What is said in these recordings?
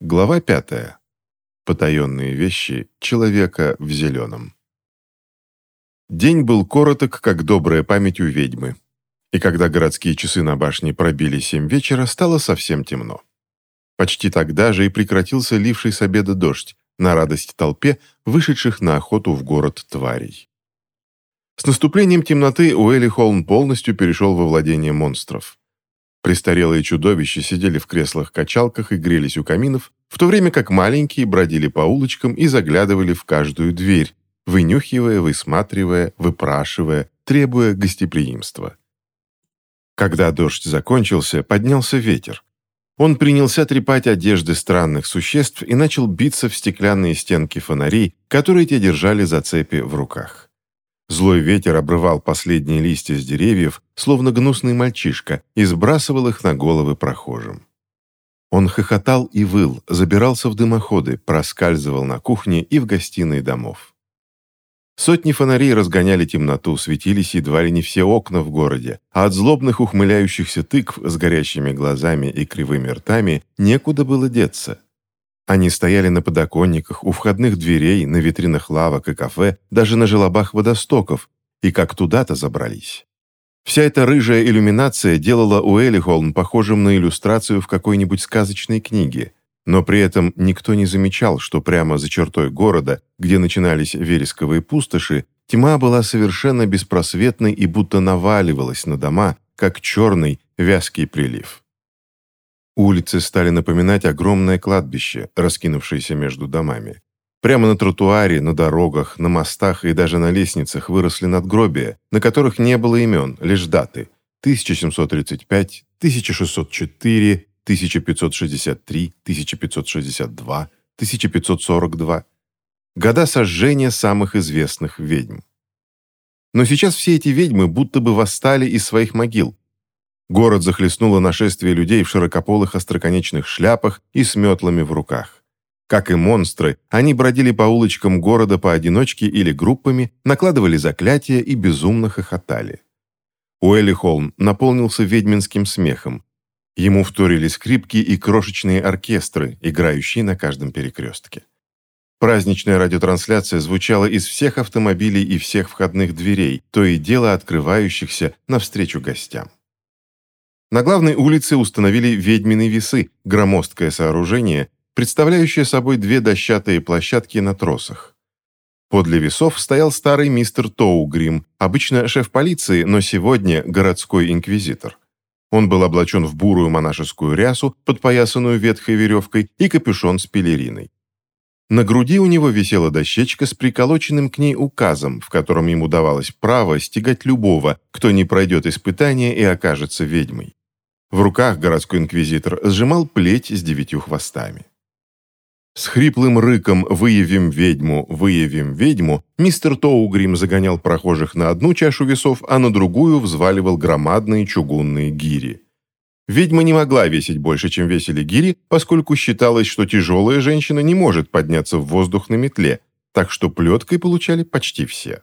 Глава пятая. Потаенные вещи человека в зеленом. День был короток, как добрая память у ведьмы. И когда городские часы на башне пробили семь вечера, стало совсем темно. Почти тогда же и прекратился ливший с обеда дождь, на радость толпе, вышедших на охоту в город тварей. С наступлением темноты Уэлли Холм полностью перешел во владение монстров. Престарелые чудовища сидели в креслах-качалках и грелись у каминов, в то время как маленькие бродили по улочкам и заглядывали в каждую дверь, вынюхивая, высматривая, выпрашивая, требуя гостеприимства. Когда дождь закончился, поднялся ветер. Он принялся трепать одежды странных существ и начал биться в стеклянные стенки фонарей, которые те держали за цепи в руках. Злой ветер обрывал последние листья с деревьев, словно гнусный мальчишка, и сбрасывал их на головы прохожим. Он хохотал и выл, забирался в дымоходы, проскальзывал на кухне и в гостиной домов. Сотни фонарей разгоняли темноту, светились едва ли не все окна в городе, а от злобных ухмыляющихся тыкв с горящими глазами и кривыми ртами некуда было деться. Они стояли на подоконниках, у входных дверей, на витринах лавок и кафе, даже на желобах водостоков, и как туда-то забрались. Вся эта рыжая иллюминация делала Уэлли Холм похожим на иллюстрацию в какой-нибудь сказочной книге, но при этом никто не замечал, что прямо за чертой города, где начинались вересковые пустоши, тьма была совершенно беспросветной и будто наваливалась на дома, как черный вязкий прилив. Улицы стали напоминать огромное кладбище, раскинувшееся между домами. Прямо на тротуаре, на дорогах, на мостах и даже на лестницах выросли надгробия, на которых не было имен, лишь даты. 1735, 1604, 1563, 1562, 1542. Года сожжения самых известных ведьм. Но сейчас все эти ведьмы будто бы восстали из своих могил, Город захлестнуло нашествие людей в широкополых остроконечных шляпах и с метлами в руках. Как и монстры, они бродили по улочкам города поодиночке или группами, накладывали заклятия и безумно хохотали. Уэлли Холм наполнился ведьминским смехом. Ему вторили скрипки и крошечные оркестры, играющие на каждом перекрестке. Праздничная радиотрансляция звучала из всех автомобилей и всех входных дверей, то и дело открывающихся навстречу гостям. На главной улице установили ведьмины весы, громоздкое сооружение, представляющее собой две дощатые площадки на тросах. Подле весов стоял старый мистер Тоугрим, обычно шеф полиции, но сегодня городской инквизитор. Он был облачен в бурую монашескую рясу, подпоясанную ветхой веревкой, и капюшон с пелериной. На груди у него висела дощечка с приколоченным к ней указом, в котором ему давалось право стегать любого, кто не пройдет испытание и окажется ведьмой. В руках городской инквизитор сжимал плеть с девятью хвостами. С хриплым рыком «Выявим ведьму! Выявим ведьму!» мистер Тоугрим загонял прохожих на одну чашу весов, а на другую взваливал громадные чугунные гири. Ведьма не могла весить больше, чем весили гири, поскольку считалось, что тяжелая женщина не может подняться в воздух на метле, так что плеткой получали почти все.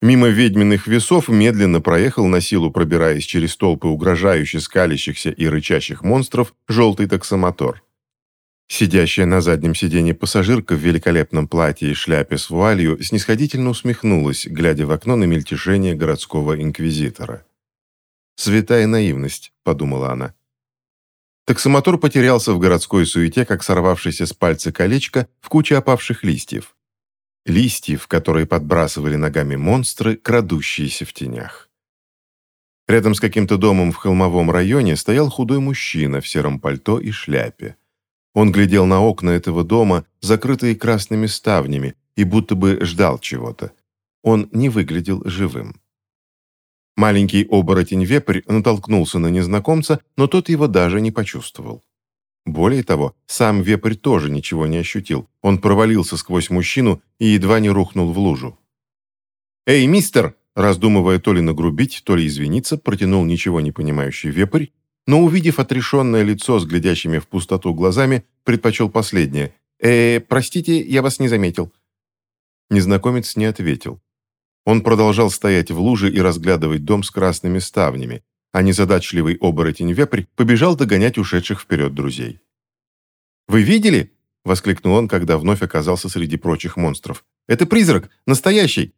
Мимо ведьминых весов медленно проехал на силу, пробираясь через толпы угрожающе скалящихся и рычащих монстров, желтый таксомотор. Сидящая на заднем сиденье пассажирка в великолепном платье и шляпе с вуалью снисходительно усмехнулась, глядя в окно на мельтешение городского инквизитора. «Святая наивность», — подумала она. Таксомотор потерялся в городской суете, как сорвавшийся с пальца колечко в куче опавших листьев листьев, которые подбрасывали ногами монстры, крадущиеся в тенях. Рядом с каким-то домом в холмовом районе стоял худой мужчина в сером пальто и шляпе. Он глядел на окна этого дома, закрытые красными ставнями, и будто бы ждал чего-то. Он не выглядел живым. Маленький оборотень-вепрь натолкнулся на незнакомца, но тот его даже не почувствовал. Более того, сам вепрь тоже ничего не ощутил. Он провалился сквозь мужчину и едва не рухнул в лужу. «Эй, мистер!» Раздумывая то ли нагрубить, то ли извиниться, протянул ничего не понимающий вепрь, но, увидев отрешенное лицо с глядящими в пустоту глазами, предпочел последнее. «Э, простите, я вас не заметил». Незнакомец не ответил. Он продолжал стоять в луже и разглядывать дом с красными ставнями, а незадачливый оборотень-вепрь побежал догонять ушедших вперед друзей. «Вы видели?» — воскликнул он, когда вновь оказался среди прочих монстров. «Это призрак! Настоящий!»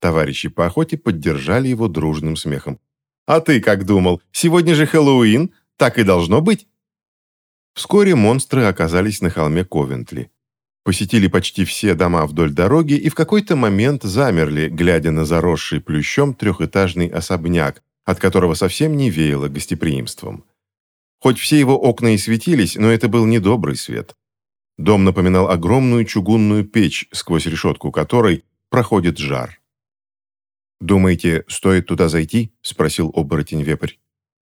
Товарищи по охоте поддержали его дружным смехом. «А ты как думал? Сегодня же Хэллоуин? Так и должно быть!» Вскоре монстры оказались на холме Ковентли. Посетили почти все дома вдоль дороги и в какой-то момент замерли, глядя на заросший плющом трехэтажный особняк, от которого совсем не веяло гостеприимством. Хоть все его окна и светились, но это был недобрый свет. Дом напоминал огромную чугунную печь, сквозь решетку которой проходит жар. «Думаете, стоит туда зайти?» – спросил оборотень-вепрь.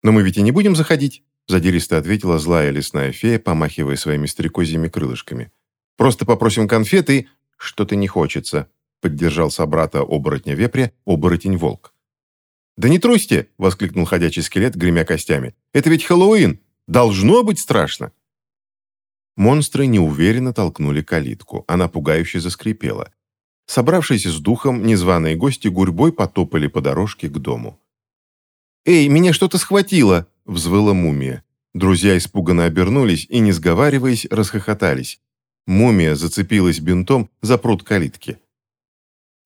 «Но мы ведь и не будем заходить», – задиристо ответила злая лесная фея, помахивая своими стрекозьими крылышками. «Просто попросим конфеты, что-то не хочется», – поддержал собрата оборотня-вепря оборотень-волк. «Да не трусьте!» – воскликнул ходячий скелет, гремя костями. «Это ведь Хэллоуин! Должно быть страшно!» Монстры неуверенно толкнули калитку. Она пугающе заскрипела. Собравшись с духом, незваные гости гурьбой потопали по дорожке к дому. «Эй, меня что-то схватило!» – взвыла мумия. Друзья испуганно обернулись и, не сговариваясь, расхохотались. Мумия зацепилась бинтом за пруд калитки.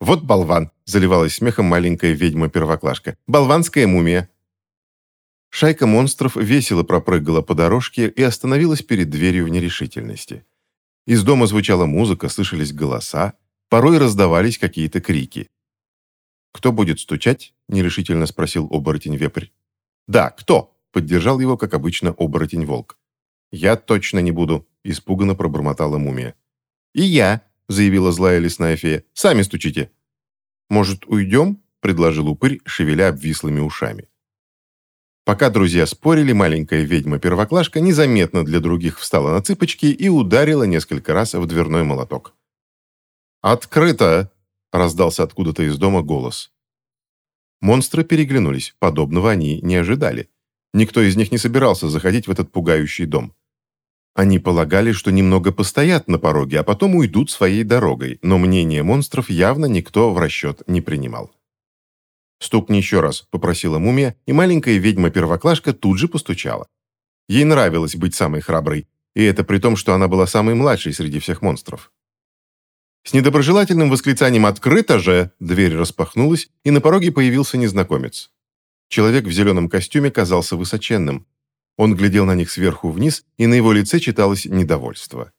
«Вот болван!» – заливалась смехом маленькая ведьма-первоклашка. «Болванская мумия!» Шайка монстров весело пропрыгала по дорожке и остановилась перед дверью в нерешительности. Из дома звучала музыка, слышались голоса, порой раздавались какие-то крики. «Кто будет стучать?» – нерешительно спросил оборотень-вепрь. «Да, кто?» – поддержал его, как обычно, оборотень-волк. «Я точно не буду», – испуганно пробормотала мумия. «И я», заявила злая лесная фея. «Сами стучите». «Может, уйдем?» – предложил упырь, шевеля обвислыми ушами. Пока друзья спорили, маленькая ведьма-первоклашка незаметно для других встала на цыпочки и ударила несколько раз в дверной молоток. «Открыто!» – раздался откуда-то из дома голос. Монстры переглянулись, подобного они не ожидали. Никто из них не собирался заходить в этот пугающий дом. Они полагали, что немного постоят на пороге, а потом уйдут своей дорогой, но мнение монстров явно никто в расчет не принимал. «Стукни еще раз», — попросила мумия, и маленькая ведьма-первоклашка тут же постучала. Ей нравилось быть самой храброй, и это при том, что она была самой младшей среди всех монстров. С недоброжелательным восклицанием «Открыто же!» дверь распахнулась, и на пороге появился незнакомец. Человек в зеленом костюме казался высоченным, он глядел на них сверху вниз, и на его лице читалось недовольство.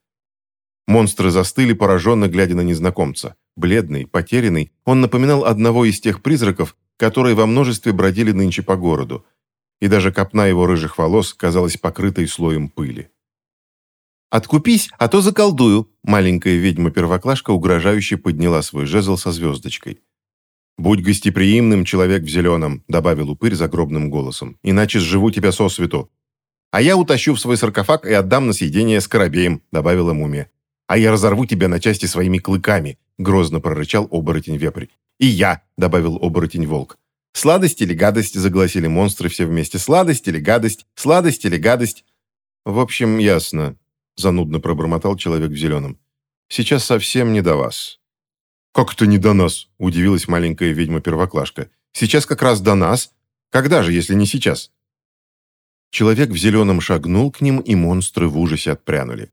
Монстры застыли, пораженно глядя на незнакомца. Бледный, потерянный, он напоминал одного из тех призраков, которые во множестве бродили нынче по городу. И даже копна его рыжих волос казалась покрытой слоем пыли. «Откупись, а то заколдую!» Маленькая ведьма-первоклашка угрожающе подняла свой жезл со звездочкой. «Будь гостеприимным, человек в зеленом», добавил упырь загробным голосом, «иначе сживу тебя сосвету. «А я утащу в свой саркофаг и отдам на съедение скоробеям», — добавила мумия. «А я разорву тебя на части своими клыками», — грозно прорычал оборотень-вепрь. «И я», — добавил оборотень-волк. «Сладость или гадость?» — загласили монстры все вместе. «Сладость или гадость? Сладость или гадость?» «В общем, ясно», — занудно пробормотал человек в зеленом. «Сейчас совсем не до вас». «Как это не до нас?» — удивилась маленькая ведьма-первоклашка. «Сейчас как раз до нас. Когда же, если не сейчас?» Человек в зеленом шагнул к ним, и монстры в ужасе отпрянули.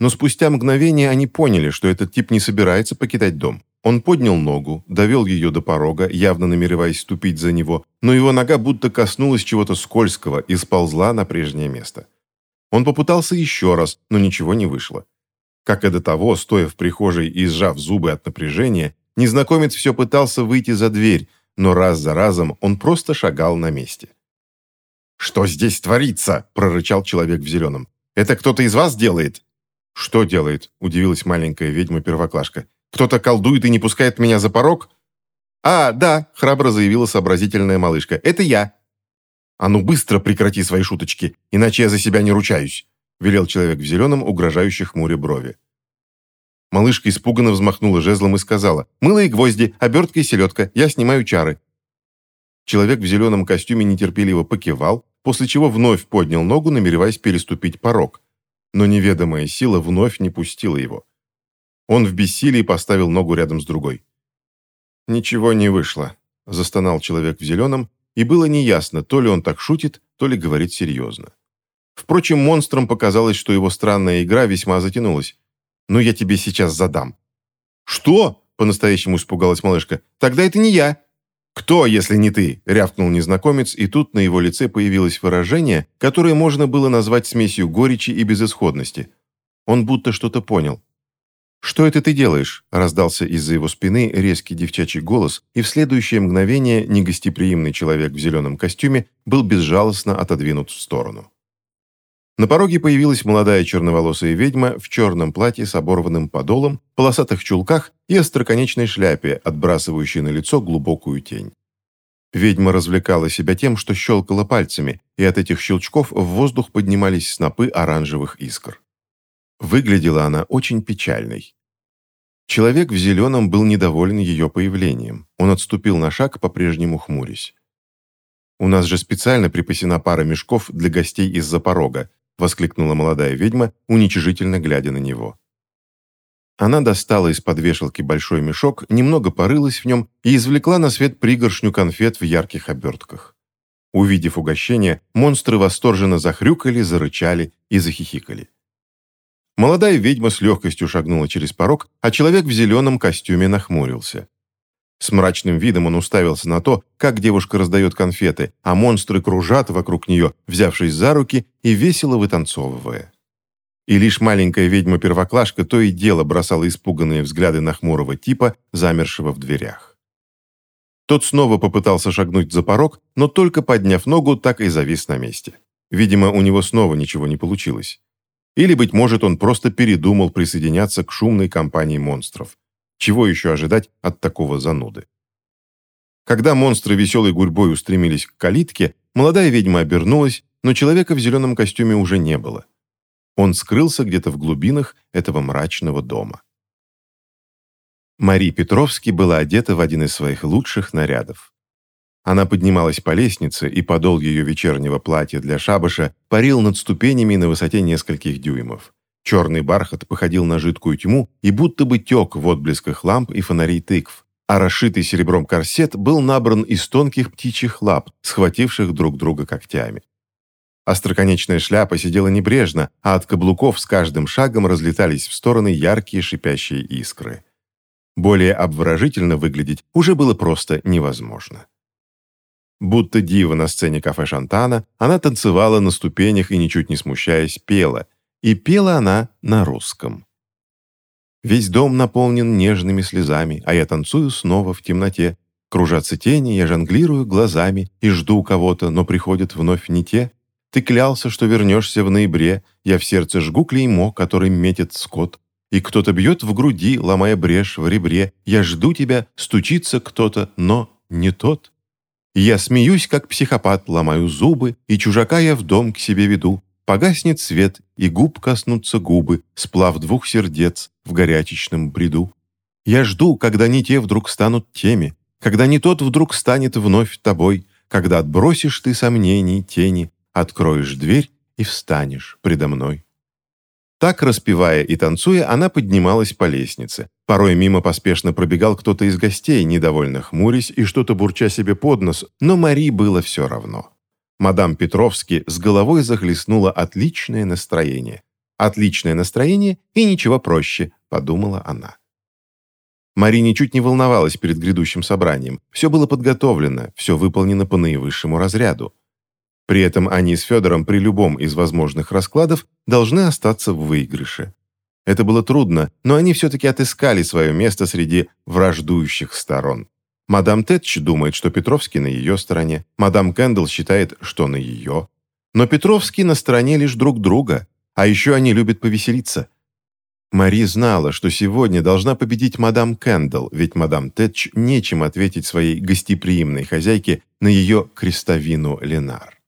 Но спустя мгновение они поняли, что этот тип не собирается покидать дом. Он поднял ногу, довел ее до порога, явно намереваясь ступить за него, но его нога будто коснулась чего-то скользкого и сползла на прежнее место. Он попытался еще раз, но ничего не вышло. Как и до того, стоя в прихожей и сжав зубы от напряжения, незнакомец все пытался выйти за дверь, но раз за разом он просто шагал на месте. «Что здесь творится?» – прорычал человек в зеленом. «Это кто-то из вас делает?» «Что делает?» – удивилась маленькая ведьма-первоклашка. «Кто-то колдует и не пускает меня за порог?» «А, да», – храбро заявила сообразительная малышка. «Это я». «А ну быстро прекрати свои шуточки, иначе я за себя не ручаюсь», – велел человек в зеленом, угрожающий хмуре брови. Малышка испуганно взмахнула жезлом и сказала, «Мыло и гвозди, обертка и селедка, я снимаю чары». Человек в зеленом костюме нетерпеливо покивал, после чего вновь поднял ногу, намереваясь переступить порог. Но неведомая сила вновь не пустила его. Он в бессилии поставил ногу рядом с другой. «Ничего не вышло», – застонал человек в зеленом, и было неясно, то ли он так шутит, то ли говорит серьезно. Впрочем, монстрам показалось, что его странная игра весьма затянулась. «Ну, я тебе сейчас задам». «Что?» – по-настоящему испугалась малышка. «Тогда это не я». «Кто, если не ты?» – рявкнул незнакомец, и тут на его лице появилось выражение, которое можно было назвать смесью горечи и безысходности. Он будто что-то понял. «Что это ты делаешь?» – раздался из-за его спины резкий девчачий голос, и в следующее мгновение негостеприимный человек в зеленом костюме был безжалостно отодвинут в сторону. На пороге появилась молодая черноволосая ведьма в черном платье с оборванным подолом, полосатых чулках и остроконечной шляпе, отбрасывающей на лицо глубокую тень. Ведьма развлекала себя тем, что щелкала пальцами, и от этих щелчков в воздух поднимались снопы оранжевых искр. Выглядела она очень печальной. Человек в зеленом был недоволен ее появлением. Он отступил на шаг, по-прежнему хмурясь. «У нас же специально припасена пара мешков для гостей из-за порога», воскликнула молодая ведьма, уничижительно глядя на него. Она достала из-под вешалки большой мешок, немного порылась в нем и извлекла на свет пригоршню конфет в ярких обертках. Увидев угощение, монстры восторженно захрюкали, зарычали и захихикали. Молодая ведьма с легкостью шагнула через порог, а человек в зеленом костюме нахмурился. С мрачным видом он уставился на то, как девушка раздает конфеты, а монстры кружат вокруг нее, взявшись за руки и весело вытанцовывая. И лишь маленькая ведьма-первоклашка то и дело бросала испуганные взгляды на хмурого типа, замершего в дверях. Тот снова попытался шагнуть за порог, но только подняв ногу, так и завис на месте. Видимо, у него снова ничего не получилось. Или, быть может, он просто передумал присоединяться к шумной компании монстров. Чего еще ожидать от такого зануды? Когда монстры веселой гурьбой устремились к калитке, молодая ведьма обернулась, но человека в зеленом костюме уже не было. Он скрылся где-то в глубинах этого мрачного дома. Мари Петровски была одета в один из своих лучших нарядов. Она поднималась по лестнице, и подол ее вечернего платья для шабаша парил над ступенями на высоте нескольких дюймов. Черный бархат походил на жидкую тьму и будто бы тек в отблесках ламп и фонарей тыкв, а расшитый серебром корсет был набран из тонких птичьих лап, схвативших друг друга когтями. Остроконечная шляпа сидела небрежно, а от каблуков с каждым шагом разлетались в стороны яркие шипящие искры. Более обворожительно выглядеть уже было просто невозможно. Будто дива на сцене кафе Шантана, она танцевала на ступенях и, ничуть не смущаясь, пела. И пела она на русском. Весь дом наполнен нежными слезами, а я танцую снова в темноте. Кружатся тени, я жонглирую глазами и жду кого-то, но приходят вновь не те. Ты клялся, что вернешься в ноябре, я в сердце жгу клеймо, которым метит скот. И кто-то бьет в груди, ломая брешь в ребре. Я жду тебя, стучится кто-то, но не тот. Я смеюсь, как психопат, ломаю зубы, и чужака я в дом к себе веду. Погаснет свет, и губ коснутся губы, сплав двух сердец в горячечном бреду. Я жду, когда не те вдруг станут теми, когда не тот вдруг станет вновь тобой, когда отбросишь ты сомнений, тени, откроешь дверь и встанешь предо мной. Так, распевая и танцуя, она поднималась по лестнице. Порой мимо поспешно пробегал кто-то из гостей, недовольно хмурясь и что-то бурча себе под нос, но Мари было все равно. Мадам Петровски с головой захлестнуло отличное настроение. «Отличное настроение и ничего проще», — подумала она. Мари ничуть не волновалась перед грядущим собранием. Все было подготовлено, все выполнено по наивысшему разряду. При этом они с Федором при любом из возможных раскладов должны остаться в выигрыше. Это было трудно, но они все-таки отыскали свое место среди враждующих сторон. Мадам Тэтч думает, что Петровский на ее стороне, мадам Кэндалл считает, что на ее. Но Петровский на стороне лишь друг друга, а еще они любят повеселиться. Мари знала, что сегодня должна победить мадам Кэндалл, ведь мадам Тэтч нечем ответить своей гостеприимной хозяйке на ее крестовину Ленар.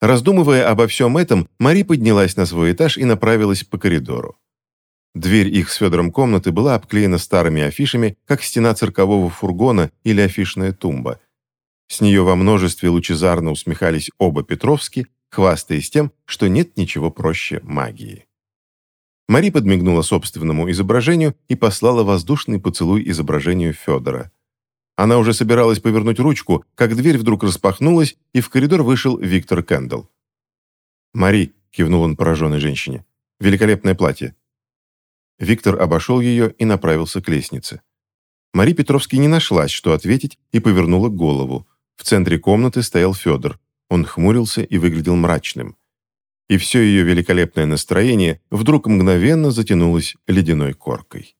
Раздумывая обо всем этом, Мари поднялась на свой этаж и направилась по коридору. Дверь их с Федором комнаты была обклеена старыми афишами, как стена циркового фургона или афишная тумба. С нее во множестве лучезарно усмехались оба Петровски, хвастаясь тем, что нет ничего проще магии. Мари подмигнула собственному изображению и послала воздушный поцелуй изображению Федора. Она уже собиралась повернуть ручку, как дверь вдруг распахнулась, и в коридор вышел Виктор Кэндалл. «Мари», — кивнул он пораженной женщине, — «великолепное платье». Виктор обошел ее и направился к лестнице. Мари Петровский не нашлась, что ответить, и повернула голову. В центре комнаты стоял Федор. Он хмурился и выглядел мрачным. И все ее великолепное настроение вдруг мгновенно затянулось ледяной коркой.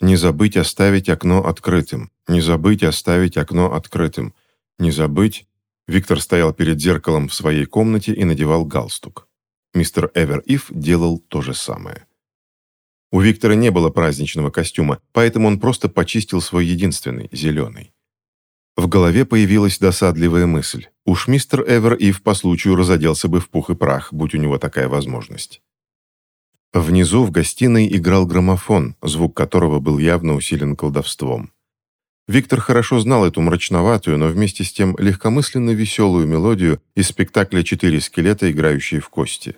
Не забыть оставить окно открытым. Не забыть оставить окно открытым. Не забыть... Виктор стоял перед зеркалом в своей комнате и надевал галстук. Мистер Эвер Ив делал то же самое. У Виктора не было праздничного костюма, поэтому он просто почистил свой единственный, зеленый. В голове появилась досадливая мысль. Уж мистер Эвер Ив по случаю разоделся бы в пух и прах, будь у него такая возможность. Внизу в гостиной играл граммофон, звук которого был явно усилен колдовством. Виктор хорошо знал эту мрачноватую, но вместе с тем легкомысленно веселую мелодию из спектакля «Четыре скелета, играющие в кости».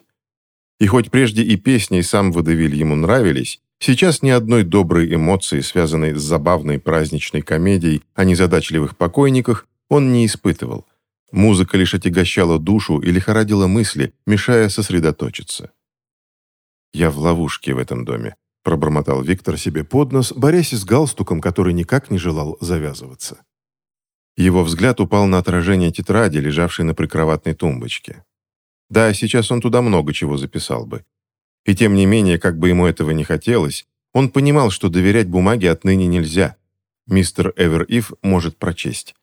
И хоть прежде и песни, и сам водевиль ему нравились, сейчас ни одной доброй эмоции, связанной с забавной праздничной комедией о незадачливых покойниках, он не испытывал. Музыка лишь отягощала душу и лихорадила мысли, мешая сосредоточиться. «Я в ловушке в этом доме», – пробормотал Виктор себе под нос, борясь с галстуком, который никак не желал завязываться. Его взгляд упал на отражение тетради, лежавшей на прикроватной тумбочке. Да, сейчас он туда много чего записал бы. И тем не менее, как бы ему этого не хотелось, он понимал, что доверять бумаге отныне нельзя. Мистер Эвер Ив может прочесть.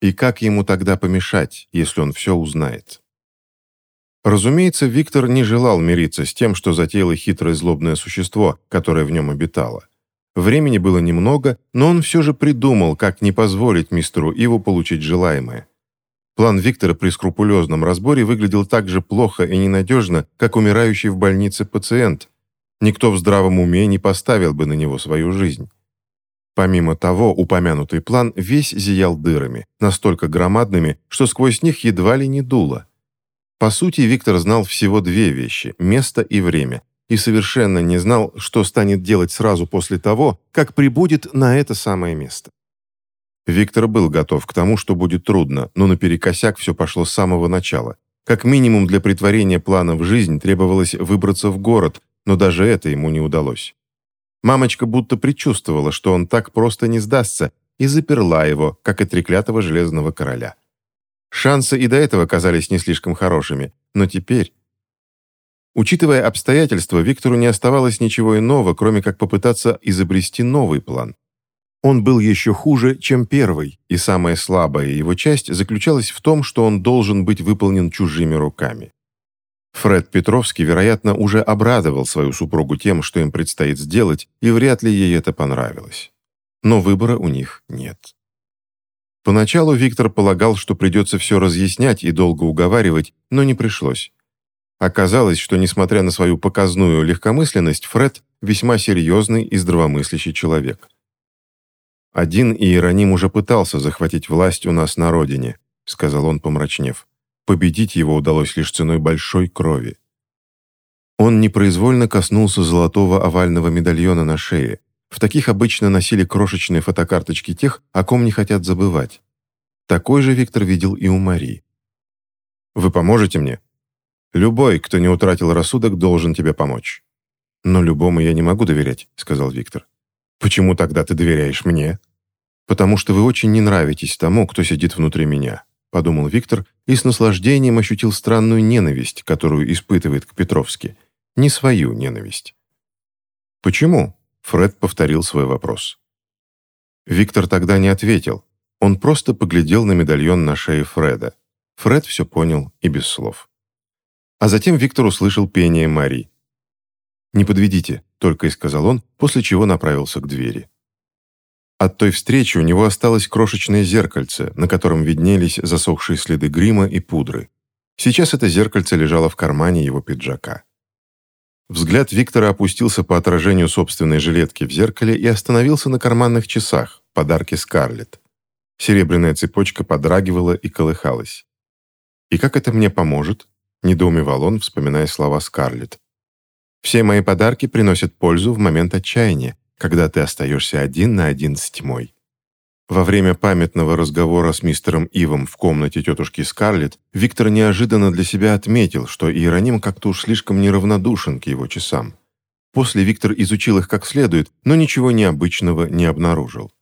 И как ему тогда помешать, если он все узнает? Разумеется, Виктор не желал мириться с тем, что затеяло хитрое злобное существо, которое в нем обитало. Времени было немного, но он все же придумал, как не позволить мистеру Иву получить желаемое. План Виктора при скрупулезном разборе выглядел так же плохо и ненадежно, как умирающий в больнице пациент. Никто в здравом уме не поставил бы на него свою жизнь. Помимо того, упомянутый план весь зиял дырами, настолько громадными, что сквозь них едва ли не дуло. По сути, Виктор знал всего две вещи – место и время, и совершенно не знал, что станет делать сразу после того, как прибудет на это самое место. Виктор был готов к тому, что будет трудно, но наперекосяк все пошло с самого начала. Как минимум для притворения плана в жизнь требовалось выбраться в город, но даже это ему не удалось. Мамочка будто предчувствовала, что он так просто не сдастся, и заперла его, как и треклятого железного короля. Шансы и до этого казались не слишком хорошими, но теперь... Учитывая обстоятельства, Виктору не оставалось ничего иного, кроме как попытаться изобрести новый план. Он был еще хуже, чем первый, и самая слабая его часть заключалась в том, что он должен быть выполнен чужими руками. Фред Петровский, вероятно, уже обрадовал свою супругу тем, что им предстоит сделать, и вряд ли ей это понравилось. Но выбора у них нет. Поначалу Виктор полагал, что придется все разъяснять и долго уговаривать, но не пришлось. Оказалось, что, несмотря на свою показную легкомысленность, Фред весьма серьезный и здравомыслящий человек. «Один Иероним уже пытался захватить власть у нас на родине», сказал он, помрачнев. «Победить его удалось лишь ценой большой крови». Он непроизвольно коснулся золотого овального медальона на шее, в таких обычно носили крошечные фотокарточки тех, о ком не хотят забывать. Такой же Виктор видел и у Марии. «Вы поможете мне?» «Любой, кто не утратил рассудок, должен тебе помочь». «Но любому я не могу доверять», — сказал Виктор. «Почему тогда ты доверяешь мне?» «Потому что вы очень не нравитесь тому, кто сидит внутри меня», — подумал Виктор и с наслаждением ощутил странную ненависть, которую испытывает к Петровски. Не свою ненависть. «Почему?» Фред повторил свой вопрос. Виктор тогда не ответил. Он просто поглядел на медальон на шее Фреда. Фред все понял и без слов. А затем Виктор услышал пение Мари. «Не подведите», — только и сказал он, после чего направился к двери. От той встречи у него осталось крошечное зеркальце, на котором виднелись засохшие следы грима и пудры. Сейчас это зеркальце лежало в кармане его пиджака. Взгляд Виктора опустился по отражению собственной жилетки в зеркале и остановился на карманных часах, подарке Скарлетт. Серебряная цепочка подрагивала и колыхалась. «И как это мне поможет?» – недоумевал он, вспоминая слова Скарлетт. «Все мои подарки приносят пользу в момент отчаяния, когда ты остаешься один на один с тьмой». Во время памятного разговора с мистером Ивом в комнате тетушки Скарлетт Виктор неожиданно для себя отметил, что Иероним как-то уж слишком неравнодушен к его часам. После Виктор изучил их как следует, но ничего необычного не обнаружил.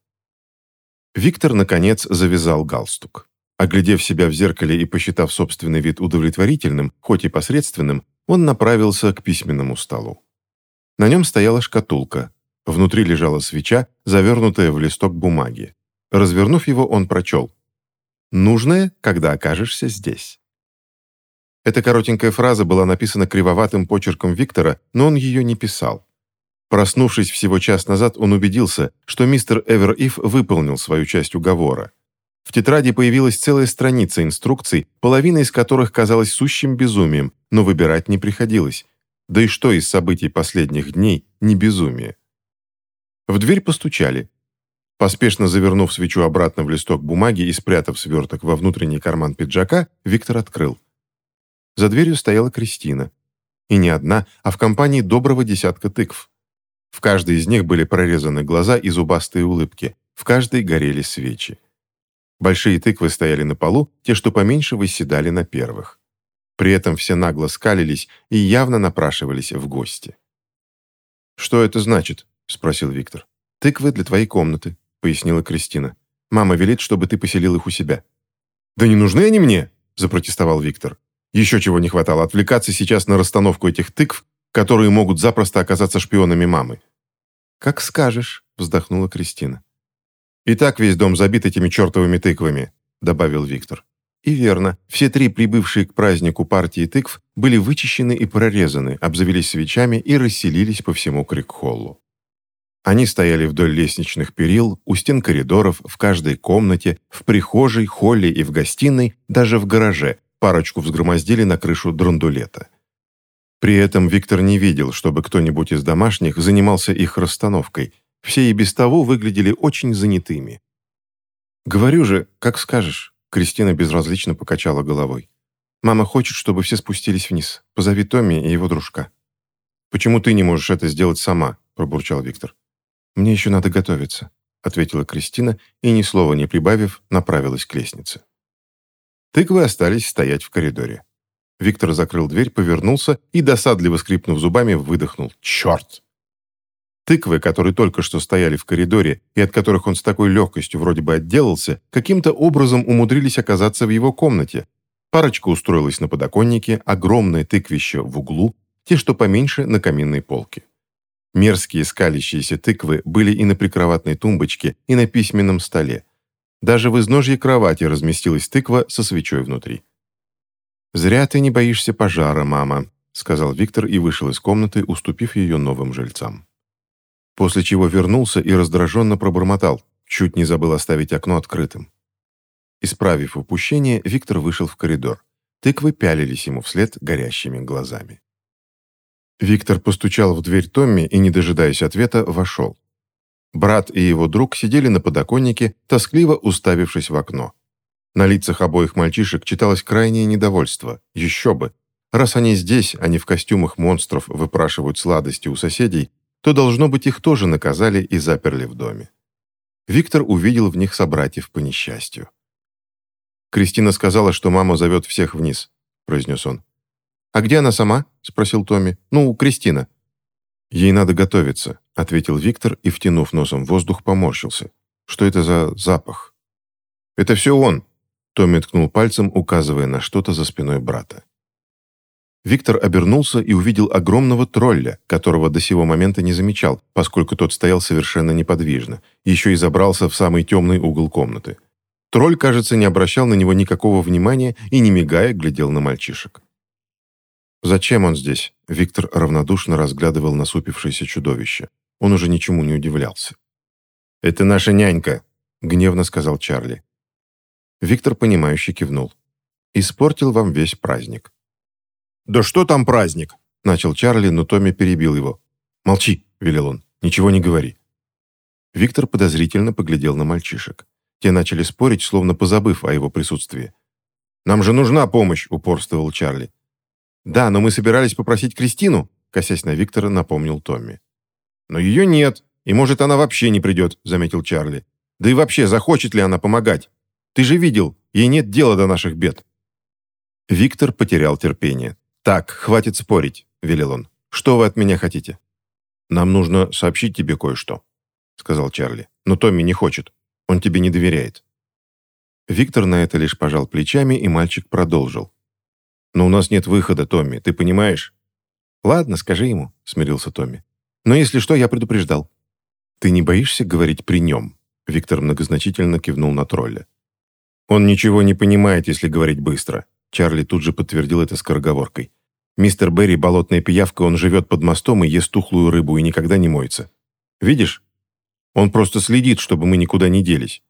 Виктор, наконец, завязал галстук. Оглядев себя в зеркале и посчитав собственный вид удовлетворительным, хоть и посредственным, он направился к письменному столу. На нем стояла шкатулка. Внутри лежала свеча, завернутая в листок бумаги. Развернув его, он прочел. «Нужное, когда окажешься здесь». Эта коротенькая фраза была написана кривоватым почерком Виктора, но он ее не писал. Проснувшись всего час назад, он убедился, что мистер Эвер Ив выполнил свою часть уговора. В тетради появилась целая страница инструкций, половина из которых казалась сущим безумием, но выбирать не приходилось. Да и что из событий последних дней не безумие? В дверь постучали. Поспешно завернув свечу обратно в листок бумаги и спрятав сверток во внутренний карман пиджака, Виктор открыл. За дверью стояла Кристина. И не одна, а в компании доброго десятка тыкв. В каждой из них были прорезаны глаза и зубастые улыбки, в каждой горели свечи. Большие тыквы стояли на полу, те, что поменьше, выседали на первых. При этом все нагло скалились и явно напрашивались в гости. «Что это значит?» – спросил Виктор. «Тыквы для твоей комнаты», – пояснила Кристина. «Мама велит, чтобы ты поселил их у себя». «Да не нужны они мне!» – запротестовал Виктор. «Еще чего не хватало отвлекаться сейчас на расстановку этих тыкв, которые могут запросто оказаться шпионами мамы». «Как скажешь», – вздохнула Кристина. «И так весь дом забит этими чертовыми тыквами», — добавил Виктор. И верно, все три прибывшие к празднику партии тыкв были вычищены и прорезаны, обзавелись свечами и расселились по всему Крикхоллу. Они стояли вдоль лестничных перил, у стен коридоров, в каждой комнате, в прихожей, холле и в гостиной, даже в гараже, парочку взгромоздили на крышу драндулета. При этом Виктор не видел, чтобы кто-нибудь из домашних занимался их расстановкой – все и без того выглядели очень занятыми. «Говорю же, как скажешь», — Кристина безразлично покачала головой. «Мама хочет, чтобы все спустились вниз. Позови Томми и его дружка». «Почему ты не можешь это сделать сама?» – пробурчал Виктор. «Мне еще надо готовиться», – ответила Кристина и, ни слова не прибавив, направилась к лестнице. Тыквы остались стоять в коридоре. Виктор закрыл дверь, повернулся и, досадливо скрипнув зубами, выдохнул. «Черт!» Тыквы, которые только что стояли в коридоре и от которых он с такой легкостью вроде бы отделался, каким-то образом умудрились оказаться в его комнате. Парочка устроилась на подоконнике, огромное тыквище в углу, те, что поменьше, на каминной полке. Мерзкие скалящиеся тыквы были и на прикроватной тумбочке, и на письменном столе. Даже в изножье кровати разместилась тыква со свечой внутри. «Зря ты не боишься пожара, мама», — сказал Виктор и вышел из комнаты, уступив ее новым жильцам после чего вернулся и раздраженно пробормотал, чуть не забыл оставить окно открытым. Исправив упущение, Виктор вышел в коридор. Тыквы пялились ему вслед горящими глазами. Виктор постучал в дверь Томми и, не дожидаясь ответа, вошел. Брат и его друг сидели на подоконнике, тоскливо уставившись в окно. На лицах обоих мальчишек читалось крайнее недовольство. Еще бы! Раз они здесь, а не в костюмах монстров выпрашивают сладости у соседей, то, должно быть, их тоже наказали и заперли в доме. Виктор увидел в них собратьев по несчастью. «Кристина сказала, что мама зовет всех вниз», — произнес он. «А где она сама?» — спросил Томми. «Ну, Кристина». «Ей надо готовиться», — ответил Виктор и, втянув носом воздух, поморщился. «Что это за запах?» «Это все он», — Томми ткнул пальцем, указывая на что-то за спиной брата. Виктор обернулся и увидел огромного тролля, которого до сего момента не замечал, поскольку тот стоял совершенно неподвижно, еще и забрался в самый темный угол комнаты. Тролль, кажется, не обращал на него никакого внимания и, не мигая, глядел на мальчишек. «Зачем он здесь?» Виктор равнодушно разглядывал насупившееся чудовище. Он уже ничему не удивлялся. «Это наша нянька», — гневно сказал Чарли. Виктор, понимающе кивнул. «Испортил вам весь праздник». «Да что там праздник?» – начал Чарли, но Томми перебил его. «Молчи», – велел он, – «ничего не говори». Виктор подозрительно поглядел на мальчишек. Те начали спорить, словно позабыв о его присутствии. «Нам же нужна помощь», – упорствовал Чарли. «Да, но мы собирались попросить Кристину», – косясь на Виктора, напомнил Томми. «Но ее нет, и, может, она вообще не придет», – заметил Чарли. Да и вообще, захочет ли она помогать? Ты же видел, ей нет дела до наших бед». Виктор потерял терпение. «Так, хватит спорить», — велел он. «Что вы от меня хотите?» «Нам нужно сообщить тебе кое-что», — сказал Чарли. «Но Томми не хочет. Он тебе не доверяет». Виктор на это лишь пожал плечами, и мальчик продолжил. «Но у нас нет выхода, Томми, ты понимаешь?» «Ладно, скажи ему», — смирился Томми. «Но если что, я предупреждал». «Ты не боишься говорить при нем?» Виктор многозначительно кивнул на тролля. «Он ничего не понимает, если говорить быстро», Чарли тут же подтвердил это скороговоркой. «Мистер Берри – болотная пиявка, он живет под мостом и ест тухлую рыбу и никогда не моется. Видишь? Он просто следит, чтобы мы никуда не делись.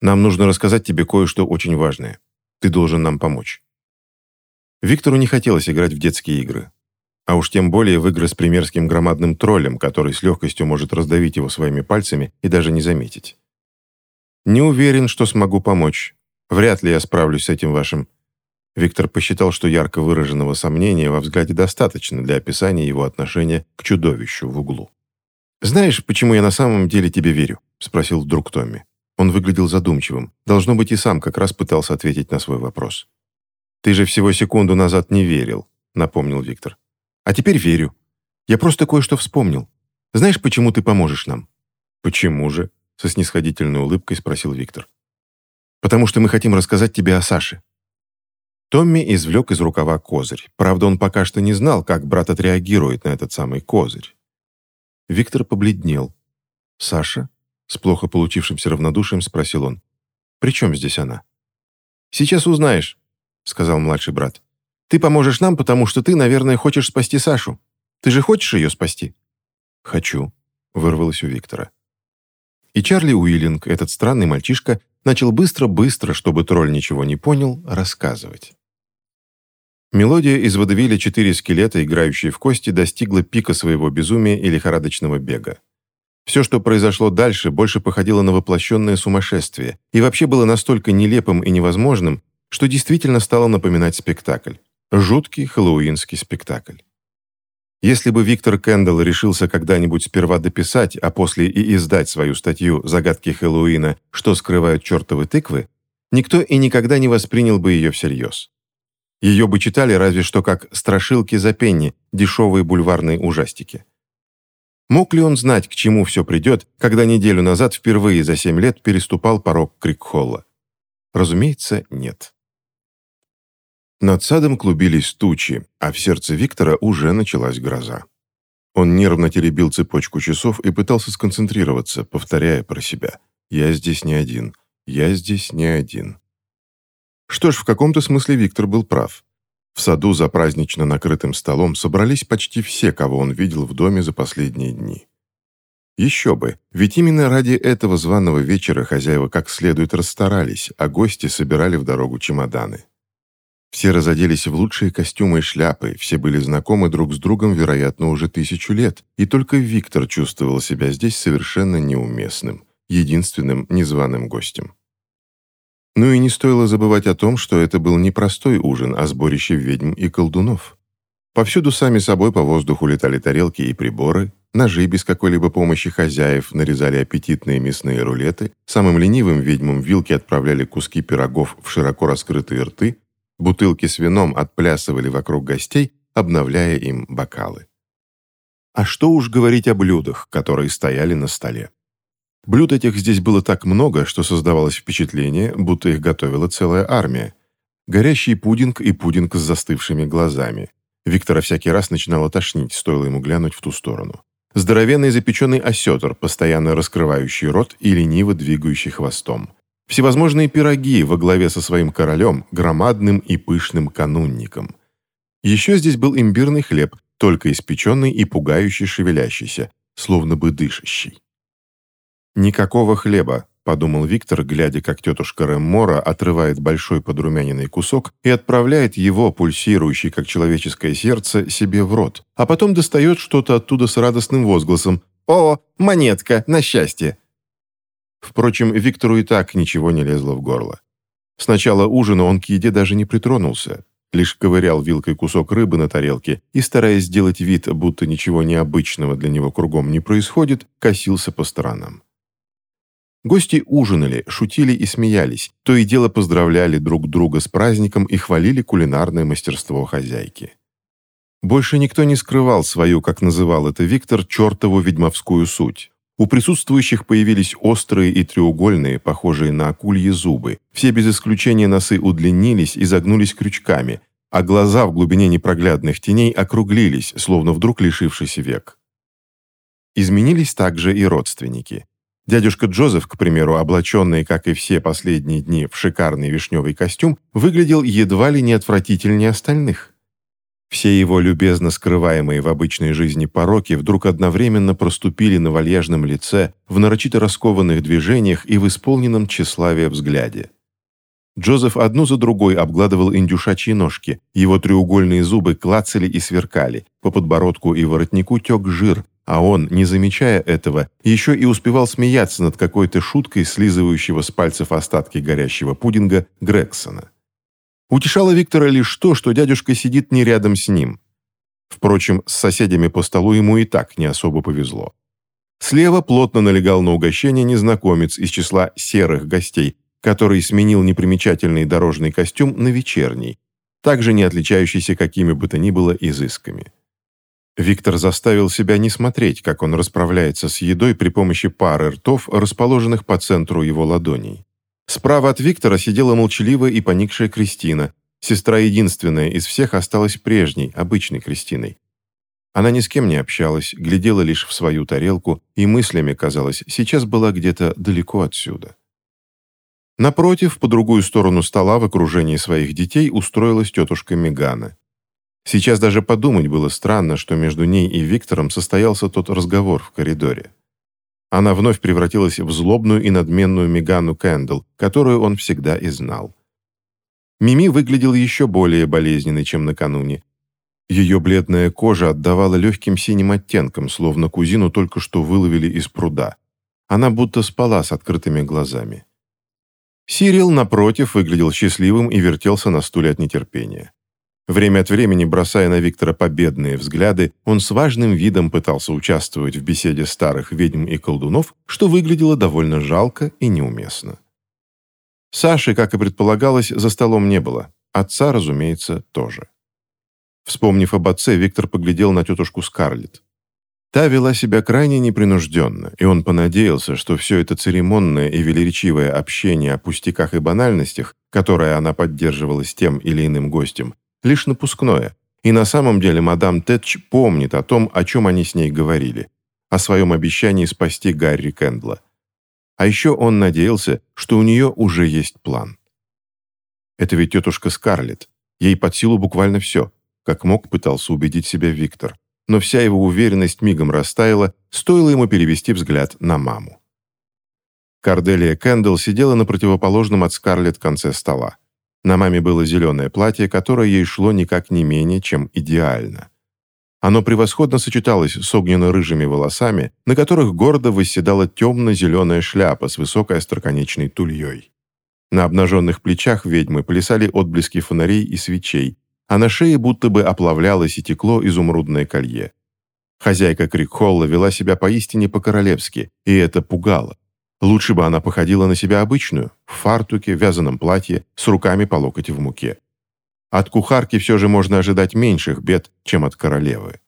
Нам нужно рассказать тебе кое-что очень важное. Ты должен нам помочь». Виктору не хотелось играть в детские игры. А уж тем более в игры с примерским громадным троллем, который с легкостью может раздавить его своими пальцами и даже не заметить. «Не уверен, что смогу помочь. Вряд ли я справлюсь с этим вашим Виктор посчитал, что ярко выраженного сомнения во взгляде достаточно для описания его отношения к чудовищу в углу. «Знаешь, почему я на самом деле тебе верю?» – спросил вдруг Томми. Он выглядел задумчивым. Должно быть, и сам как раз пытался ответить на свой вопрос. «Ты же всего секунду назад не верил», – напомнил Виктор. «А теперь верю. Я просто кое-что вспомнил. Знаешь, почему ты поможешь нам?» «Почему же?» – со снисходительной улыбкой спросил Виктор. «Потому что мы хотим рассказать тебе о Саше. Томми извлек из рукава козырь. Правда, он пока что не знал, как брат отреагирует на этот самый козырь. Виктор побледнел. «Саша?» — с плохо получившимся равнодушием спросил он. «При чем здесь она?» «Сейчас узнаешь», — сказал младший брат. «Ты поможешь нам, потому что ты, наверное, хочешь спасти Сашу. Ты же хочешь ее спасти?» «Хочу», — вырвалось у Виктора. И Чарли Уиллинг, этот странный мальчишка, начал быстро-быстро, чтобы тролль ничего не понял, рассказывать. Мелодия из водевиля «Четыре скелета, играющие в кости», достигла пика своего безумия и лихорадочного бега. Все, что произошло дальше, больше походило на воплощенное сумасшествие и вообще было настолько нелепым и невозможным, что действительно стало напоминать спектакль. Жуткий хэллоуинский спектакль. Если бы Виктор Кэндалл решился когда-нибудь сперва дописать, а после и издать свою статью «Загадки Хэллоуина. Что скрывают чертовы тыквы», никто и никогда не воспринял бы ее всерьез. Ее бы читали разве что как «страшилки за пенни», дешевые бульварные ужастики. Мог ли он знать, к чему все придет, когда неделю назад впервые за семь лет переступал порог Крикхолла? Разумеется, нет. Над садом клубились тучи, а в сердце Виктора уже началась гроза. Он нервно теребил цепочку часов и пытался сконцентрироваться, повторяя про себя «Я здесь не один, я здесь не один». Что ж, в каком-то смысле Виктор был прав. В саду за празднично накрытым столом собрались почти все, кого он видел в доме за последние дни. Еще бы, ведь именно ради этого званого вечера хозяева как следует расстарались, а гости собирали в дорогу чемоданы. Все разоделись в лучшие костюмы и шляпы, все были знакомы друг с другом, вероятно, уже тысячу лет, и только Виктор чувствовал себя здесь совершенно неуместным, единственным незваным гостем. Ну и не стоило забывать о том, что это был не простой ужин, а сборище ведьм и колдунов. Повсюду сами собой по воздуху летали тарелки и приборы, ножи без какой-либо помощи хозяев нарезали аппетитные мясные рулеты, самым ленивым ведьмам вилки отправляли куски пирогов в широко раскрытые рты, Бутылки с вином отплясывали вокруг гостей, обновляя им бокалы. А что уж говорить о блюдах, которые стояли на столе. Блюд этих здесь было так много, что создавалось впечатление, будто их готовила целая армия. Горящий пудинг и пудинг с застывшими глазами. Виктора всякий раз начинало тошнить, стоило ему глянуть в ту сторону. Здоровенный запеченный осетр, постоянно раскрывающий рот и лениво двигающий хвостом. Всевозможные пироги во главе со своим королем, громадным и пышным канунником. Еще здесь был имбирный хлеб, только испеченный и пугающе шевелящийся, словно бы дышащий. «Никакого хлеба», — подумал Виктор, глядя, как тетушка Реммора отрывает большой подрумяненный кусок и отправляет его, пульсирующий, как человеческое сердце, себе в рот, а потом достает что-то оттуда с радостным возгласом «О, монетка, на счастье!» Впрочем, Виктору и так ничего не лезло в горло. С начала ужина он к еде даже не притронулся, лишь ковырял вилкой кусок рыбы на тарелке и, стараясь сделать вид, будто ничего необычного для него кругом не происходит, косился по сторонам. Гости ужинали, шутили и смеялись, то и дело поздравляли друг друга с праздником и хвалили кулинарное мастерство хозяйки. Больше никто не скрывал свою, как называл это Виктор, чертову ведьмовскую суть. У присутствующих появились острые и треугольные, похожие на акульи зубы. Все без исключения носы удлинились и загнулись крючками, а глаза в глубине непроглядных теней округлились, словно вдруг лишившийся век. Изменились также и родственники. Дядюшка Джозеф, к примеру, облаченный, как и все последние дни, в шикарный вишневый костюм, выглядел едва ли не отвратительнее остальных. Все его любезно скрываемые в обычной жизни пороки вдруг одновременно проступили на вальяжном лице, в нарочито раскованных движениях и в исполненном тщеславия взгляде. Джозеф одну за другой обгладывал индюшачьи ножки, его треугольные зубы клацали и сверкали, по подбородку и воротнику тек жир, а он, не замечая этого, еще и успевал смеяться над какой-то шуткой слизывающего с пальцев остатки горящего пудинга Грексона. Утешало Виктора лишь то, что дядюшка сидит не рядом с ним. Впрочем, с соседями по столу ему и так не особо повезло. Слева плотно налегал на угощение незнакомец из числа серых гостей, который сменил непримечательный дорожный костюм на вечерний, также не отличающийся какими бы то ни было изысками. Виктор заставил себя не смотреть, как он расправляется с едой при помощи пары ртов, расположенных по центру его ладоней. Справа от Виктора сидела молчаливая и поникшая Кристина. Сестра единственная из всех осталась прежней, обычной Кристиной. Она ни с кем не общалась, глядела лишь в свою тарелку и мыслями, казалось, сейчас была где-то далеко отсюда. Напротив, по другую сторону стола в окружении своих детей устроилась тетушка Мегана. Сейчас даже подумать было странно, что между ней и Виктором состоялся тот разговор в коридоре. Она вновь превратилась в злобную и надменную Мегану Кэндл, которую он всегда и знал. Мими выглядел еще более болезненной, чем накануне. Ее бледная кожа отдавала легким синим оттенком, словно кузину только что выловили из пруда. Она будто спала с открытыми глазами. Сирил, напротив, выглядел счастливым и вертелся на стуле от нетерпения. Время от времени, бросая на Виктора победные взгляды, он с важным видом пытался участвовать в беседе старых ведьм и колдунов, что выглядело довольно жалко и неуместно. Саши, как и предполагалось, за столом не было. Отца, разумеется, тоже. Вспомнив об отце, Виктор поглядел на тетушку Скарлетт. Та вела себя крайне непринужденно, и он понадеялся, что все это церемонное и велеречивое общение о пустяках и банальностях, которое она поддерживала с тем или иным гостем, лишь напускное, и на самом деле мадам Тэтч помнит о том, о чем они с ней говорили, о своем обещании спасти Гарри Кэндла. А еще он надеялся, что у нее уже есть план. Это ведь тетушка Скарлетт. Ей под силу буквально все, как мог пытался убедить себя Виктор. Но вся его уверенность мигом растаяла, стоило ему перевести взгляд на маму. Карделия Кэндл сидела на противоположном от Скарлетт конце стола. На маме было зеленое платье, которое ей шло никак не менее, чем идеально. Оно превосходно сочеталось с огненно-рыжими волосами, на которых гордо восседала темно-зеленая шляпа с высокой остроконечной тульей. На обнаженных плечах ведьмы плясали отблески фонарей и свечей, а на шее будто бы оплавлялось и текло изумрудное колье. Хозяйка Крикхолла вела себя поистине по-королевски, и это пугало. Лучше бы она походила на себя обычную, в фартуке, вязаном платье, с руками по локоть в муке. От кухарки все же можно ожидать меньших бед, чем от королевы.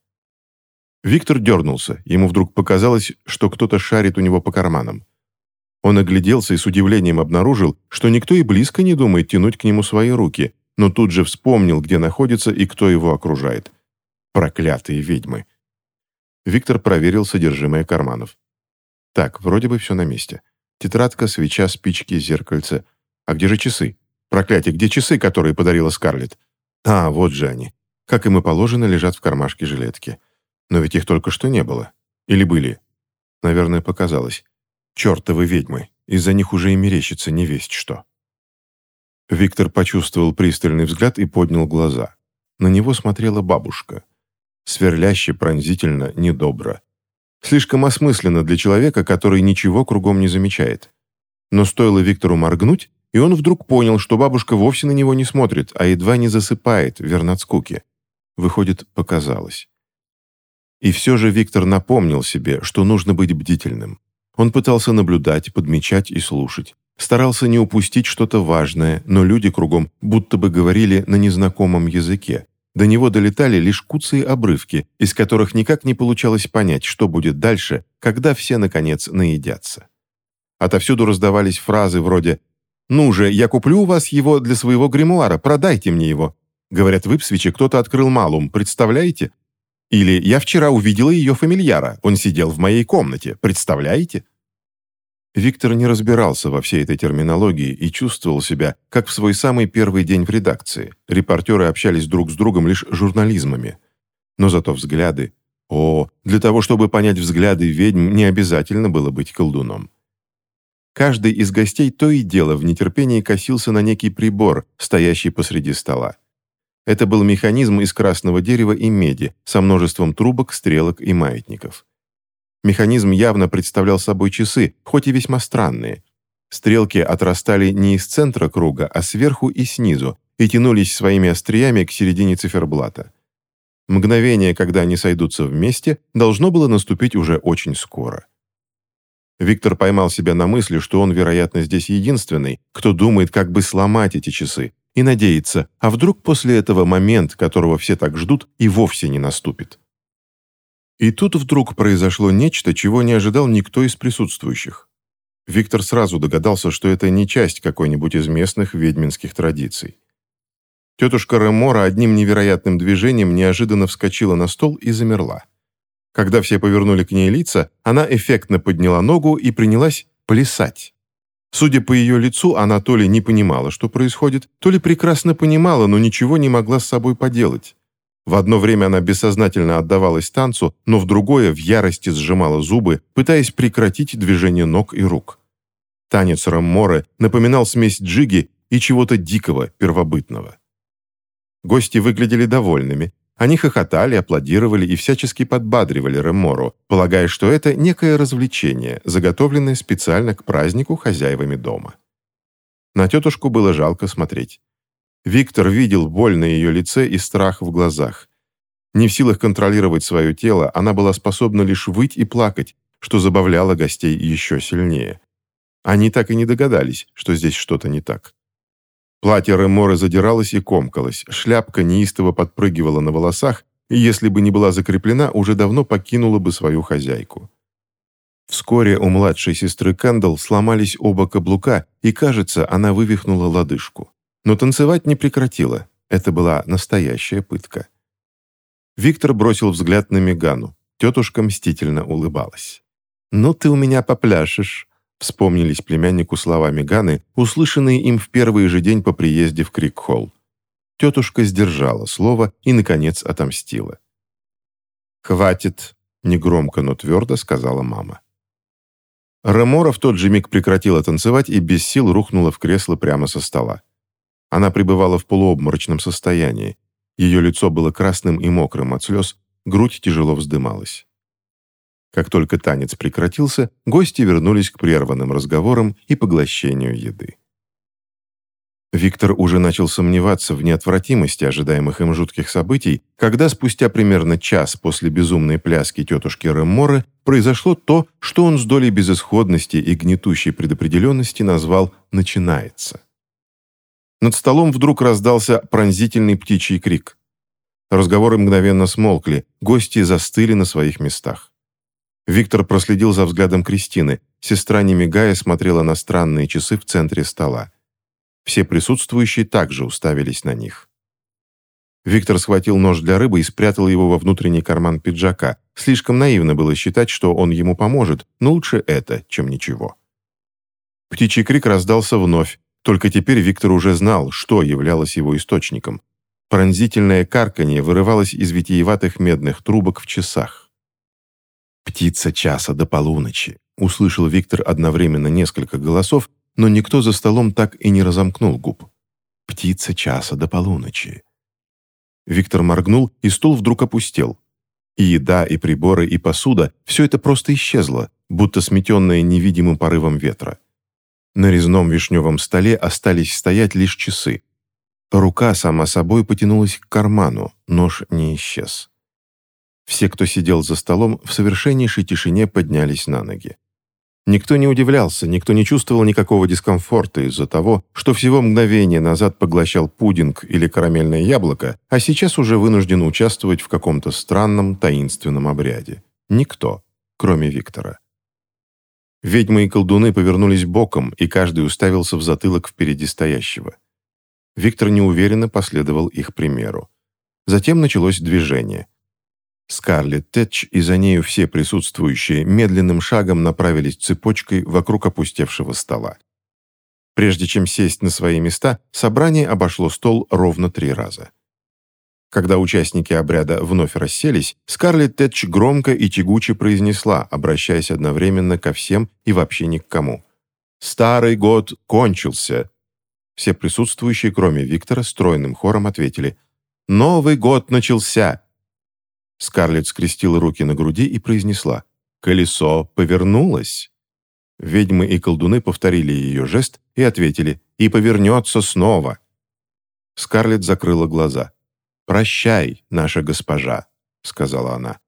Виктор дернулся, ему вдруг показалось, что кто-то шарит у него по карманам. Он огляделся и с удивлением обнаружил, что никто и близко не думает тянуть к нему свои руки, но тут же вспомнил, где находится и кто его окружает. Проклятые ведьмы. Виктор проверил содержимое карманов. Так, вроде бы все на месте. Тетрадка, свеча, спички, зеркальце. А где же часы? Проклятие, где часы, которые подарила Скарлетт? А, вот же они. Как им и положено, лежат в кармашке жилетки. Но ведь их только что не было. Или были? Наверное, показалось. Чертовы ведьмы. Из-за них уже и мерещится не весть что. Виктор почувствовал пристальный взгляд и поднял глаза. На него смотрела бабушка. Сверляще, пронзительно, недобро. Слишком осмысленно для человека, который ничего кругом не замечает. Но стоило Виктору моргнуть, и он вдруг понял, что бабушка вовсе на него не смотрит, а едва не засыпает, верно от скуки. Выходит, показалось. И все же Виктор напомнил себе, что нужно быть бдительным. Он пытался наблюдать, подмечать и слушать. Старался не упустить что-то важное, но люди кругом будто бы говорили на незнакомом языке. До него долетали лишь куцые обрывки, из которых никак не получалось понять, что будет дальше, когда все, наконец, наедятся. Отовсюду раздавались фразы вроде «Ну же, я куплю у вас его для своего гримуара, продайте мне его». Говорят, в Ипсвиче кто-то открыл малум, представляете? Или «Я вчера увидела ее фамильяра, он сидел в моей комнате, представляете?» Виктор не разбирался во всей этой терминологии и чувствовал себя, как в свой самый первый день в редакции. Репортеры общались друг с другом лишь журнализмами. Но зато взгляды... О, для того, чтобы понять взгляды ведьм, не обязательно было быть колдуном. Каждый из гостей то и дело в нетерпении косился на некий прибор, стоящий посреди стола. Это был механизм из красного дерева и меди со множеством трубок, стрелок и маятников. Механизм явно представлял собой часы, хоть и весьма странные. Стрелки отрастали не из центра круга, а сверху и снизу, и тянулись своими остриями к середине циферблата. Мгновение, когда они сойдутся вместе, должно было наступить уже очень скоро. Виктор поймал себя на мысли, что он, вероятно, здесь единственный, кто думает, как бы сломать эти часы, и надеется, а вдруг после этого момент, которого все так ждут, и вовсе не наступит. И тут вдруг произошло нечто, чего не ожидал никто из присутствующих. Виктор сразу догадался, что это не часть какой-нибудь из местных ведьминских традиций. Тетушка Ремора одним невероятным движением неожиданно вскочила на стол и замерла. Когда все повернули к ней лица, она эффектно подняла ногу и принялась плясать. Судя по ее лицу, она то ли не понимала, что происходит, то ли прекрасно понимала, но ничего не могла с собой поделать. В одно время она бессознательно отдавалась танцу, но в другое в ярости сжимала зубы, пытаясь прекратить движение ног и рук. Танец Рамморы напоминал смесь джиги и чего-то дикого, первобытного. Гости выглядели довольными. Они хохотали, аплодировали и всячески подбадривали Ремору, полагая, что это некое развлечение, заготовленное специально к празднику хозяевами дома. На тетушку было жалко смотреть. Виктор видел боль на ее лице и страх в глазах. Не в силах контролировать свое тело, она была способна лишь выть и плакать, что забавляло гостей еще сильнее. Они так и не догадались, что здесь что-то не так. Платье Реморы задиралось и комкалось, шляпка неистово подпрыгивала на волосах, и если бы не была закреплена, уже давно покинула бы свою хозяйку. Вскоре у младшей сестры Кэндалл сломались оба каблука, и, кажется, она вывихнула лодыжку. Но танцевать не прекратила. Это была настоящая пытка. Виктор бросил взгляд на Мегану. Тетушка мстительно улыбалась. «Ну ты у меня попляшешь», — вспомнились племяннику слова Меганы, услышанные им в первый же день по приезде в Крикхолл. Тетушка сдержала слово и, наконец, отомстила. «Хватит», — негромко, но твердо сказала мама. Ремора в тот же миг прекратила танцевать и без сил рухнула в кресло прямо со стола. Она пребывала в полуобморочном состоянии. Ее лицо было красным и мокрым от слез, грудь тяжело вздымалась. Как только танец прекратился, гости вернулись к прерванным разговорам и поглощению еды. Виктор уже начал сомневаться в неотвратимости ожидаемых им жутких событий, когда спустя примерно час после безумной пляски тетушки Ремморы произошло то, что он с долей безысходности и гнетущей предопределенности назвал «начинается». Над столом вдруг раздался пронзительный птичий крик. Разговоры мгновенно смолкли, гости застыли на своих местах. Виктор проследил за взглядом Кристины. Сестра, не мигая, смотрела на странные часы в центре стола. Все присутствующие также уставились на них. Виктор схватил нож для рыбы и спрятал его во внутренний карман пиджака. Слишком наивно было считать, что он ему поможет, но лучше это, чем ничего. Птичий крик раздался вновь, только теперь Виктор уже знал, что являлось его источником. Пронзительное карканье вырывалось из витиеватых медных трубок в часах. «Птица часа до полуночи», — услышал Виктор одновременно несколько голосов, но никто за столом так и не разомкнул губ. «Птица часа до полуночи». Виктор моргнул, и стол вдруг опустел. И еда, и приборы, и посуда — все это просто исчезло, будто сметенное невидимым порывом ветра. На резном вишневом столе остались стоять лишь часы. Рука сама собой потянулась к карману, нож не исчез. Все, кто сидел за столом, в совершеннейшей тишине поднялись на ноги. Никто не удивлялся, никто не чувствовал никакого дискомфорта из-за того, что всего мгновение назад поглощал пудинг или карамельное яблоко, а сейчас уже вынужден участвовать в каком-то странном таинственном обряде. Никто, кроме Виктора. Ведьмы и колдуны повернулись боком, и каждый уставился в затылок впереди стоящего. Виктор неуверенно последовал их примеру. Затем началось движение – Скарлетт Тэтч и за нею все присутствующие медленным шагом направились цепочкой вокруг опустевшего стола. Прежде чем сесть на свои места, собрание обошло стол ровно три раза. Когда участники обряда вновь расселись, Скарлетт Тэтч громко и тягуче произнесла, обращаясь одновременно ко всем и вообще ни к кому. «Старый год кончился!» Все присутствующие, кроме Виктора, стройным хором ответили «Новый год начался!» Скарлетт скрестила руки на груди и произнесла «Колесо повернулось». Ведьмы и колдуны повторили ее жест и ответили «И повернется снова». Скарлетт закрыла глаза. «Прощай, наша госпожа», — сказала она.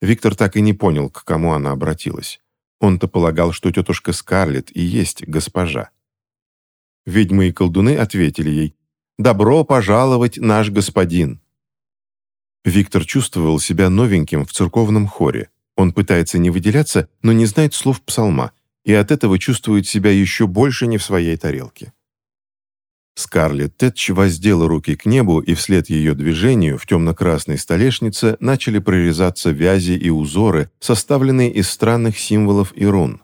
Виктор так и не понял, к кому она обратилась. Он-то полагал, что тетушка Скарлетт и есть госпожа. Ведьмы и колдуны ответили ей «Добро пожаловать, наш господин». Виктор чувствовал себя новеньким в церковном хоре. Он пытается не выделяться, но не знает слов псалма, и от этого чувствует себя еще больше не в своей тарелке. Скарлетт Тэтч воздела руки к небу, и вслед ее движению в темно-красной столешнице начали прорезаться вязи и узоры, составленные из странных символов и рун.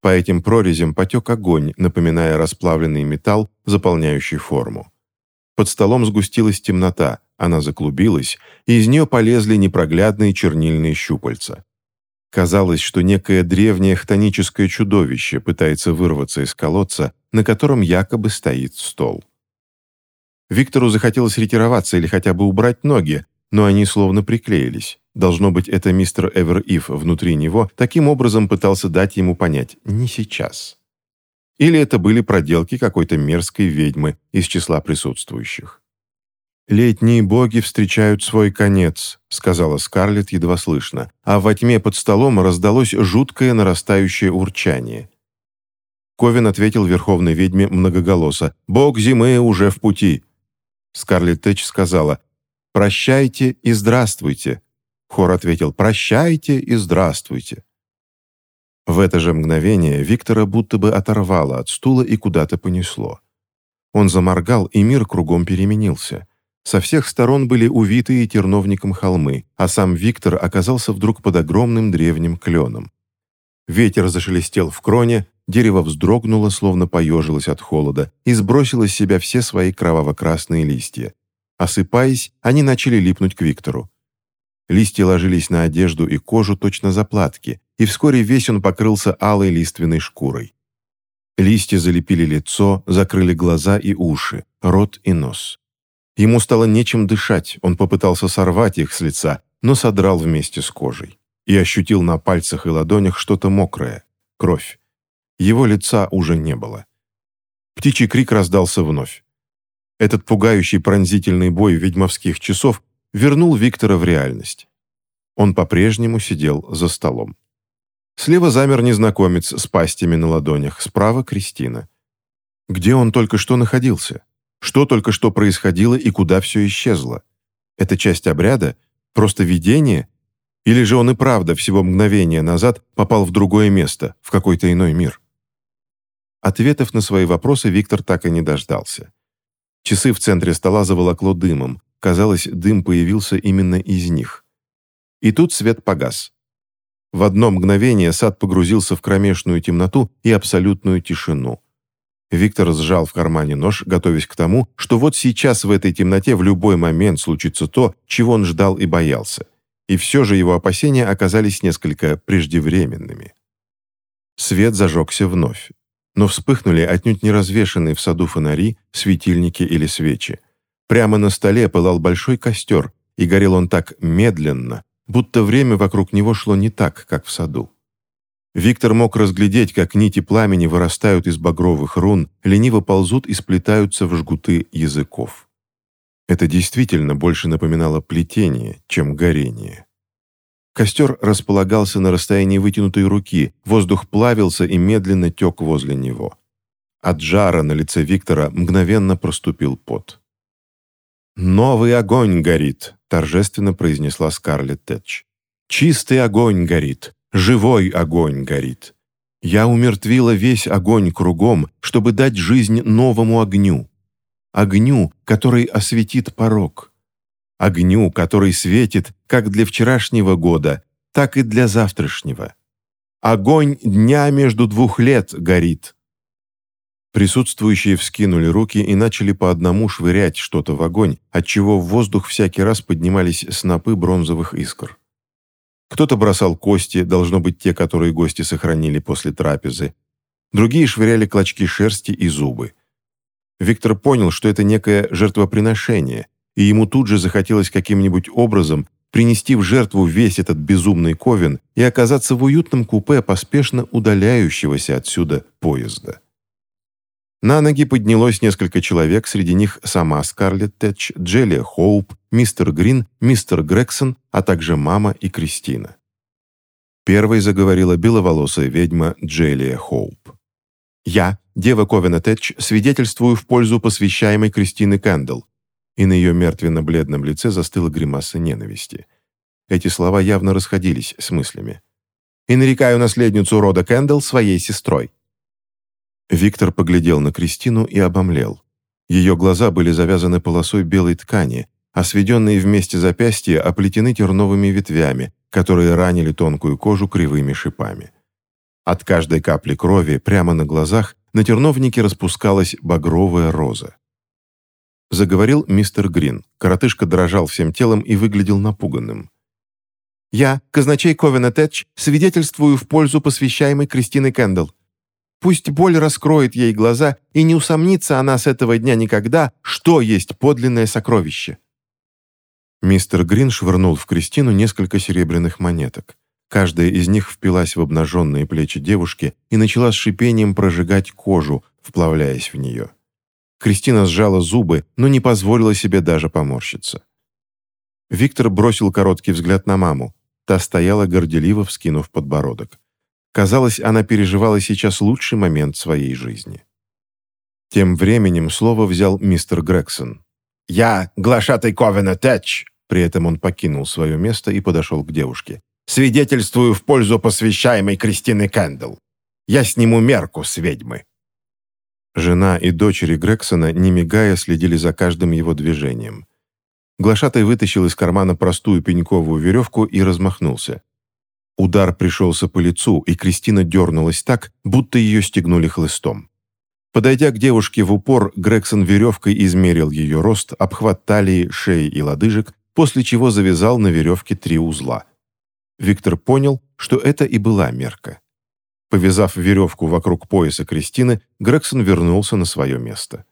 По этим прорезям потек огонь, напоминая расплавленный металл, заполняющий форму. Под столом сгустилась темнота, она заклубилась, и из нее полезли непроглядные чернильные щупальца. Казалось, что некое древнее хтоническое чудовище пытается вырваться из колодца, на котором якобы стоит стол. Виктору захотелось ретироваться или хотя бы убрать ноги, но они словно приклеились. Должно быть, это мистер Эвер Ив внутри него таким образом пытался дать ему понять «не сейчас». Или это были проделки какой-то мерзкой ведьмы из числа присутствующих. «Летние боги встречают свой конец», — сказала Скарлетт едва слышно, а во тьме под столом раздалось жуткое нарастающее урчание. Ковин ответил верховной ведьме многоголосо. «Бог зимы уже в пути». Скарлетт Тэч сказала «Прощайте и здравствуйте». Хор ответил «Прощайте и здравствуйте». В это же мгновение Виктора будто бы оторвало от стула и куда-то понесло. Он заморгал, и мир кругом переменился. Со всех сторон были увитые терновником холмы, а сам Виктор оказался вдруг под огромным древним кленом. Ветер зашелестел в кроне, дерево вздрогнуло, словно поежилось от холода, и сбросило с себя все свои кроваво-красные листья. Осыпаясь, они начали липнуть к Виктору. Листья ложились на одежду и кожу точно заплатки, и вскоре весь он покрылся алой лиственной шкурой. Листья залепили лицо, закрыли глаза и уши, рот и нос. Ему стало нечем дышать, он попытался сорвать их с лица, но содрал вместе с кожей. И ощутил на пальцах и ладонях что-то мокрое, кровь. Его лица уже не было. Птичий крик раздался вновь. Этот пугающий пронзительный бой ведьмовских часов вернул Виктора в реальность. Он по-прежнему сидел за столом. Слева замер незнакомец с пастями на ладонях, справа Кристина. Где он только что находился? Что только что происходило и куда все исчезло? Это часть обряда? Просто видение? Или же он и правда всего мгновения назад попал в другое место, в какой-то иной мир? Ответов на свои вопросы Виктор так и не дождался. Часы в центре стола заволокло дымом. Казалось, дым появился именно из них. И тут свет погас. В одно мгновение сад погрузился в кромешную темноту и абсолютную тишину. Виктор сжал в кармане нож, готовясь к тому, что вот сейчас в этой темноте в любой момент случится то, чего он ждал и боялся. И все же его опасения оказались несколько преждевременными. Свет зажегся вновь. Но вспыхнули отнюдь не развешанные в саду фонари, светильники или свечи. Прямо на столе пылал большой костер, и горел он так медленно, будто время вокруг него шло не так, как в саду. Виктор мог разглядеть, как нити пламени вырастают из багровых рун, лениво ползут и сплетаются в жгуты языков. Это действительно больше напоминало плетение, чем горение. Костер располагался на расстоянии вытянутой руки, воздух плавился и медленно тек возле него. От жара на лице Виктора мгновенно проступил пот. «Новый огонь горит», — торжественно произнесла Скарлетт Тэтч. «Чистый огонь горит, живой огонь горит. Я умертвила весь огонь кругом, чтобы дать жизнь новому огню. Огню, который осветит порог. Огню, который светит как для вчерашнего года, так и для завтрашнего. Огонь дня между двух лет горит». Присутствующие вскинули руки и начали по одному швырять что-то в огонь, отчего в воздух всякий раз поднимались снопы бронзовых искр. Кто-то бросал кости, должно быть те, которые гости сохранили после трапезы. Другие швыряли клочки шерсти и зубы. Виктор понял, что это некое жертвоприношение, и ему тут же захотелось каким-нибудь образом принести в жертву весь этот безумный ковен и оказаться в уютном купе поспешно удаляющегося отсюда поезда. На ноги поднялось несколько человек, среди них сама Скарлетт Тэтч, Джелия Хоуп, мистер Грин, мистер Грексон, а также мама и Кристина. Первой заговорила беловолосая ведьма Джелия Хоуп. «Я, дева Ковена Тэтч, свидетельствую в пользу посвящаемой Кристины Кэндалл». И на ее мертвенно-бледном лице застыла гримаса ненависти. Эти слова явно расходились с мыслями. «И нарекаю наследницу рода Кэндалл своей сестрой». Виктор поглядел на Кристину и обомлел. Ее глаза были завязаны полосой белой ткани, а сведенные вместе запястья оплетены терновыми ветвями, которые ранили тонкую кожу кривыми шипами. От каждой капли крови прямо на глазах на терновнике распускалась багровая роза. Заговорил мистер Грин. Коротышка дрожал всем телом и выглядел напуганным. «Я, казначей Ковена Тэтч, свидетельствую в пользу посвящаемой Кристины Кэндалл. Пусть боль раскроет ей глаза, и не усомнится она с этого дня никогда, что есть подлинное сокровище. Мистер Грин швырнул в Кристину несколько серебряных монеток. Каждая из них впилась в обнаженные плечи девушки и начала с шипением прожигать кожу, вплавляясь в нее. Кристина сжала зубы, но не позволила себе даже поморщиться. Виктор бросил короткий взгляд на маму. Та стояла горделиво, вскинув подбородок. Казалось, она переживала сейчас лучший момент своей жизни. Тем временем слово взял мистер Грегсон. «Я глашатый Ковена Тэтч!» При этом он покинул свое место и подошел к девушке. «Свидетельствую в пользу посвящаемой Кристины Кэндл. Я сниму мерку с ведьмы». Жена и дочери Грексона, не мигая, следили за каждым его движением. Глашатай вытащил из кармана простую пеньковую веревку и размахнулся. Удар пришелся по лицу, и Кристина дернулась так, будто ее стегнули хлыстом. Подойдя к девушке в упор, Грегсон веревкой измерил ее рост, обхват талии, шеи и лодыжек, после чего завязал на веревке три узла. Виктор понял, что это и была мерка. Повязав веревку вокруг пояса Кристины, Грегсон вернулся на свое место.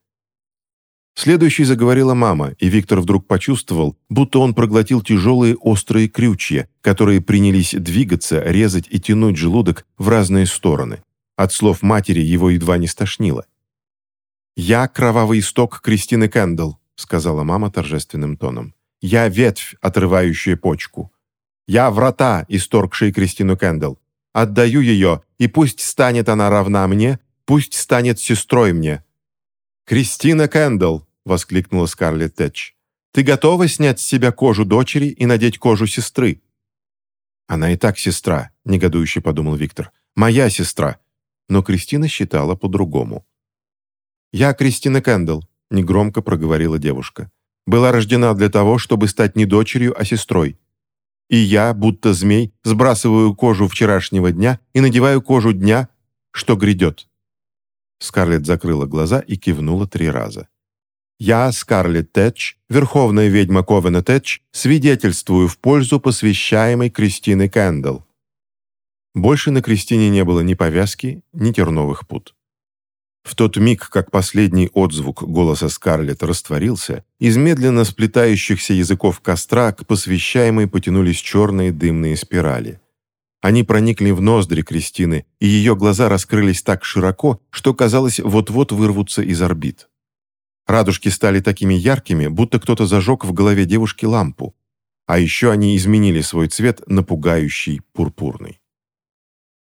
Следующей заговорила мама, и Виктор вдруг почувствовал, будто он проглотил тяжелые острые крючья, которые принялись двигаться, резать и тянуть желудок в разные стороны. От слов матери его едва не стошнило. «Я кровавый исток Кристины Кэндалл», — сказала мама торжественным тоном. «Я ветвь, отрывающая почку. Я врата, исторгшие Кристину Кэндалл. Отдаю ее, и пусть станет она равна мне, пусть станет сестрой мне». «Кристина Кэндалл, воскликнула Скарлетт Тэтч. «Ты готова снять с себя кожу дочери и надеть кожу сестры?» «Она и так сестра», — негодующе подумал Виктор. «Моя сестра». Но Кристина считала по-другому. «Я Кристина Кэндалл», — негромко проговорила девушка. «Была рождена для того, чтобы стать не дочерью, а сестрой. И я, будто змей, сбрасываю кожу вчерашнего дня и надеваю кожу дня, что грядет». Скарлетт закрыла глаза и кивнула три раза. Я, Скарлетт Тэтч, верховная ведьма Ковена Тэтч, свидетельствую в пользу посвящаемой Кристины Кэндалл. Больше на Кристине не было ни повязки, ни терновых пут. В тот миг, как последний отзвук голоса Скарлетт растворился, из медленно сплетающихся языков костра к посвящаемой потянулись черные дымные спирали. Они проникли в ноздри Кристины, и ее глаза раскрылись так широко, что, казалось, вот-вот вырвутся из орбит. Радужки стали такими яркими, будто кто-то зажег в голове девушки лампу. а еще они изменили свой цвет на пугающий пурпурный.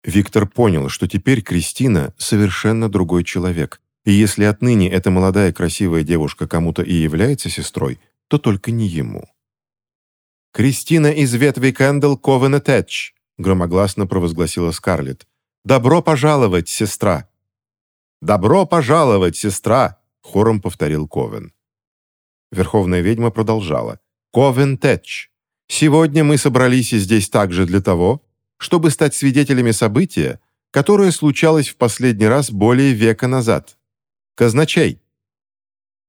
Виктор понял, что теперь Кристина совершенно другой человек, и если отныне эта молодая красивая девушка кому-то и является сестрой, то только не ему. «Кристина из ветви Кэндл Ковена Тэтч», громогласно провозгласила Скарлетт. «Добро пожаловать, сестра!» «Добро пожаловать, сестра!» хором повторил Ковен. Верховная ведьма продолжала. «Ковен Тэтч, сегодня мы собрались здесь также для того, чтобы стать свидетелями события, которое случалось в последний раз более века назад. Казначей!»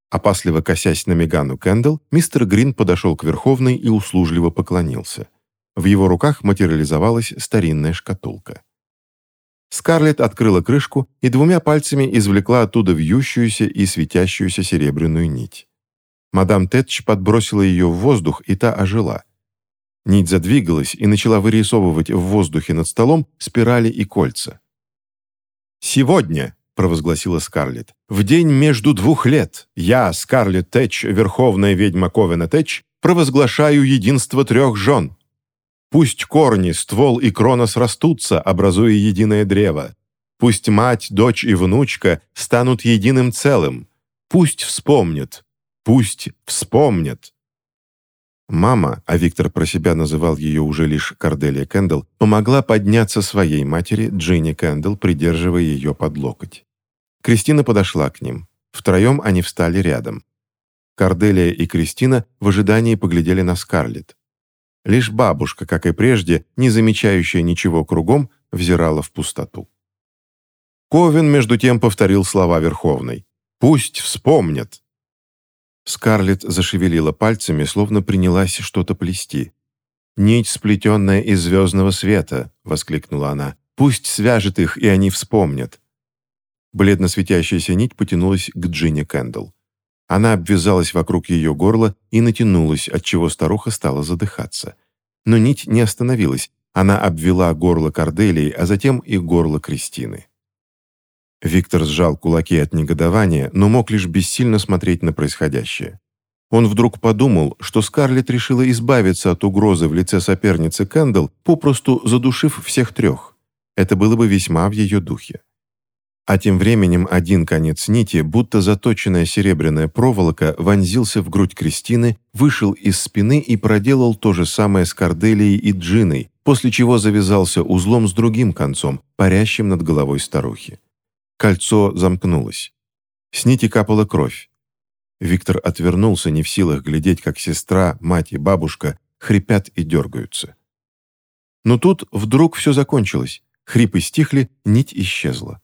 Опасливо косясь на Мегану Кэндл, мистер Грин подошел к Верховной и услужливо поклонился. В его руках материализовалась старинная шкатулка. Скарлетт открыла крышку и двумя пальцами извлекла оттуда вьющуюся и светящуюся серебряную нить. Мадам Тэтч подбросила ее в воздух, и та ожила. Нить задвигалась и начала вырисовывать в воздухе над столом спирали и кольца. «Сегодня», — провозгласила Скарлетт, — «в день между двух лет я, Скарлетт Тэтч, верховная ведьма Ковена Тэтч, провозглашаю единство трех жен, Пусть корни, ствол и крона срастутся, образуя единое древо. Пусть мать, дочь и внучка станут единым целым. Пусть вспомнят. Пусть вспомнят. Мама, а Виктор про себя называл ее уже лишь Корделия Кэндл, помогла подняться своей матери, Джинни Кэндл, придерживая ее под локоть. Кристина подошла к ним. Втроем они встали рядом. Корделия и Кристина в ожидании поглядели на Скарлетт. Лишь бабушка, как и прежде, не замечающая ничего кругом, взирала в пустоту. Ковен, между тем, повторил слова Верховной. «Пусть вспомнят!» Скарлетт зашевелила пальцами, словно принялась что-то плести. «Нить, сплетенная из звездного света!» — воскликнула она. «Пусть свяжет их, и они вспомнят!» Бледно светящаяся нить потянулась к Джинни Кэндл. Она обвязалась вокруг ее горла и натянулась, отчего старуха стала задыхаться. Но нить не остановилась. Она обвела горло Корделии, а затем и горло Кристины. Виктор сжал кулаки от негодования, но мог лишь бессильно смотреть на происходящее. Он вдруг подумал, что Скарлетт решила избавиться от угрозы в лице соперницы Кэндалл, попросту задушив всех трех. Это было бы весьма в ее духе. А тем временем один конец нити, будто заточенная серебряная проволока, вонзился в грудь Кристины, вышел из спины и проделал то же самое с Корделией и Джиной, после чего завязался узлом с другим концом, парящим над головой старухи. Кольцо замкнулось. С нити капала кровь. Виктор отвернулся, не в силах глядеть, как сестра, мать и бабушка хрипят и дергаются. Но тут вдруг все закончилось. Хрипы стихли, нить исчезла.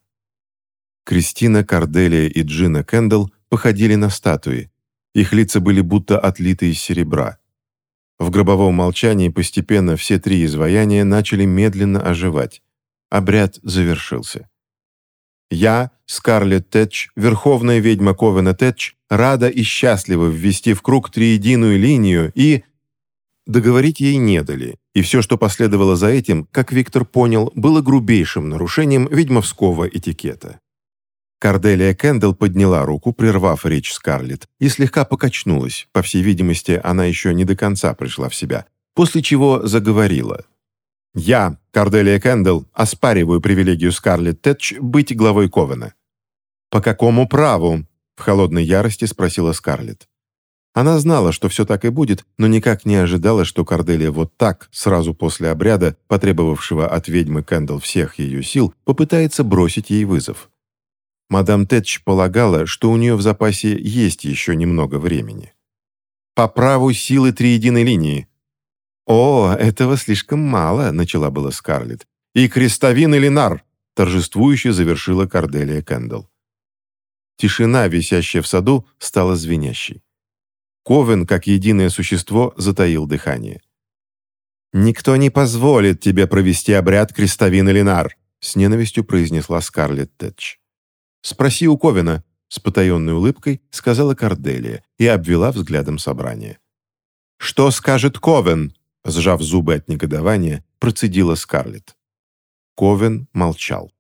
Кристина, Корделия и Джина Кэндалл походили на статуи. Их лица были будто отлиты из серебра. В гробовом молчании постепенно все три изваяния начали медленно оживать. Обряд завершился. Я, Скарлетт Тэтч, верховная ведьма Ковена Тэтч, рада и счастлива ввести в круг триединую линию и... Договорить ей не дали, и все, что последовало за этим, как Виктор понял, было грубейшим нарушением ведьмовского этикета. Корделия Кэндл подняла руку, прервав речь Скарлетт, и слегка покачнулась, по всей видимости, она еще не до конца пришла в себя, после чего заговорила. «Я, Корделия Кэндл, оспариваю привилегию Скарлетт Тэтч быть главой Ковена». «По какому праву?» — в холодной ярости спросила Скарлетт. Она знала, что все так и будет, но никак не ожидала, что Корделия вот так, сразу после обряда, потребовавшего от ведьмы Кэндл всех ее сил, попытается бросить ей вызов. Мадам Тэтч полагала, что у нее в запасе есть еще немного времени. «По праву силы триединой линии». «О, этого слишком мало», — начала была Скарлетт. «И крестовин или нар», — торжествующе завершила Корделия Кэндалл. Тишина, висящая в саду, стала звенящей. Ковен, как единое существо, затаил дыхание. «Никто не позволит тебе провести обряд крестовин или нар», с ненавистью произнесла Скарлетт Тэтч. «Спроси у Ковина», — с потаенной улыбкой сказала Корделия и обвела взглядом собрание. «Что скажет Ковен?» — сжав зубы от негодования, процедила Скарлетт. Ковен молчал.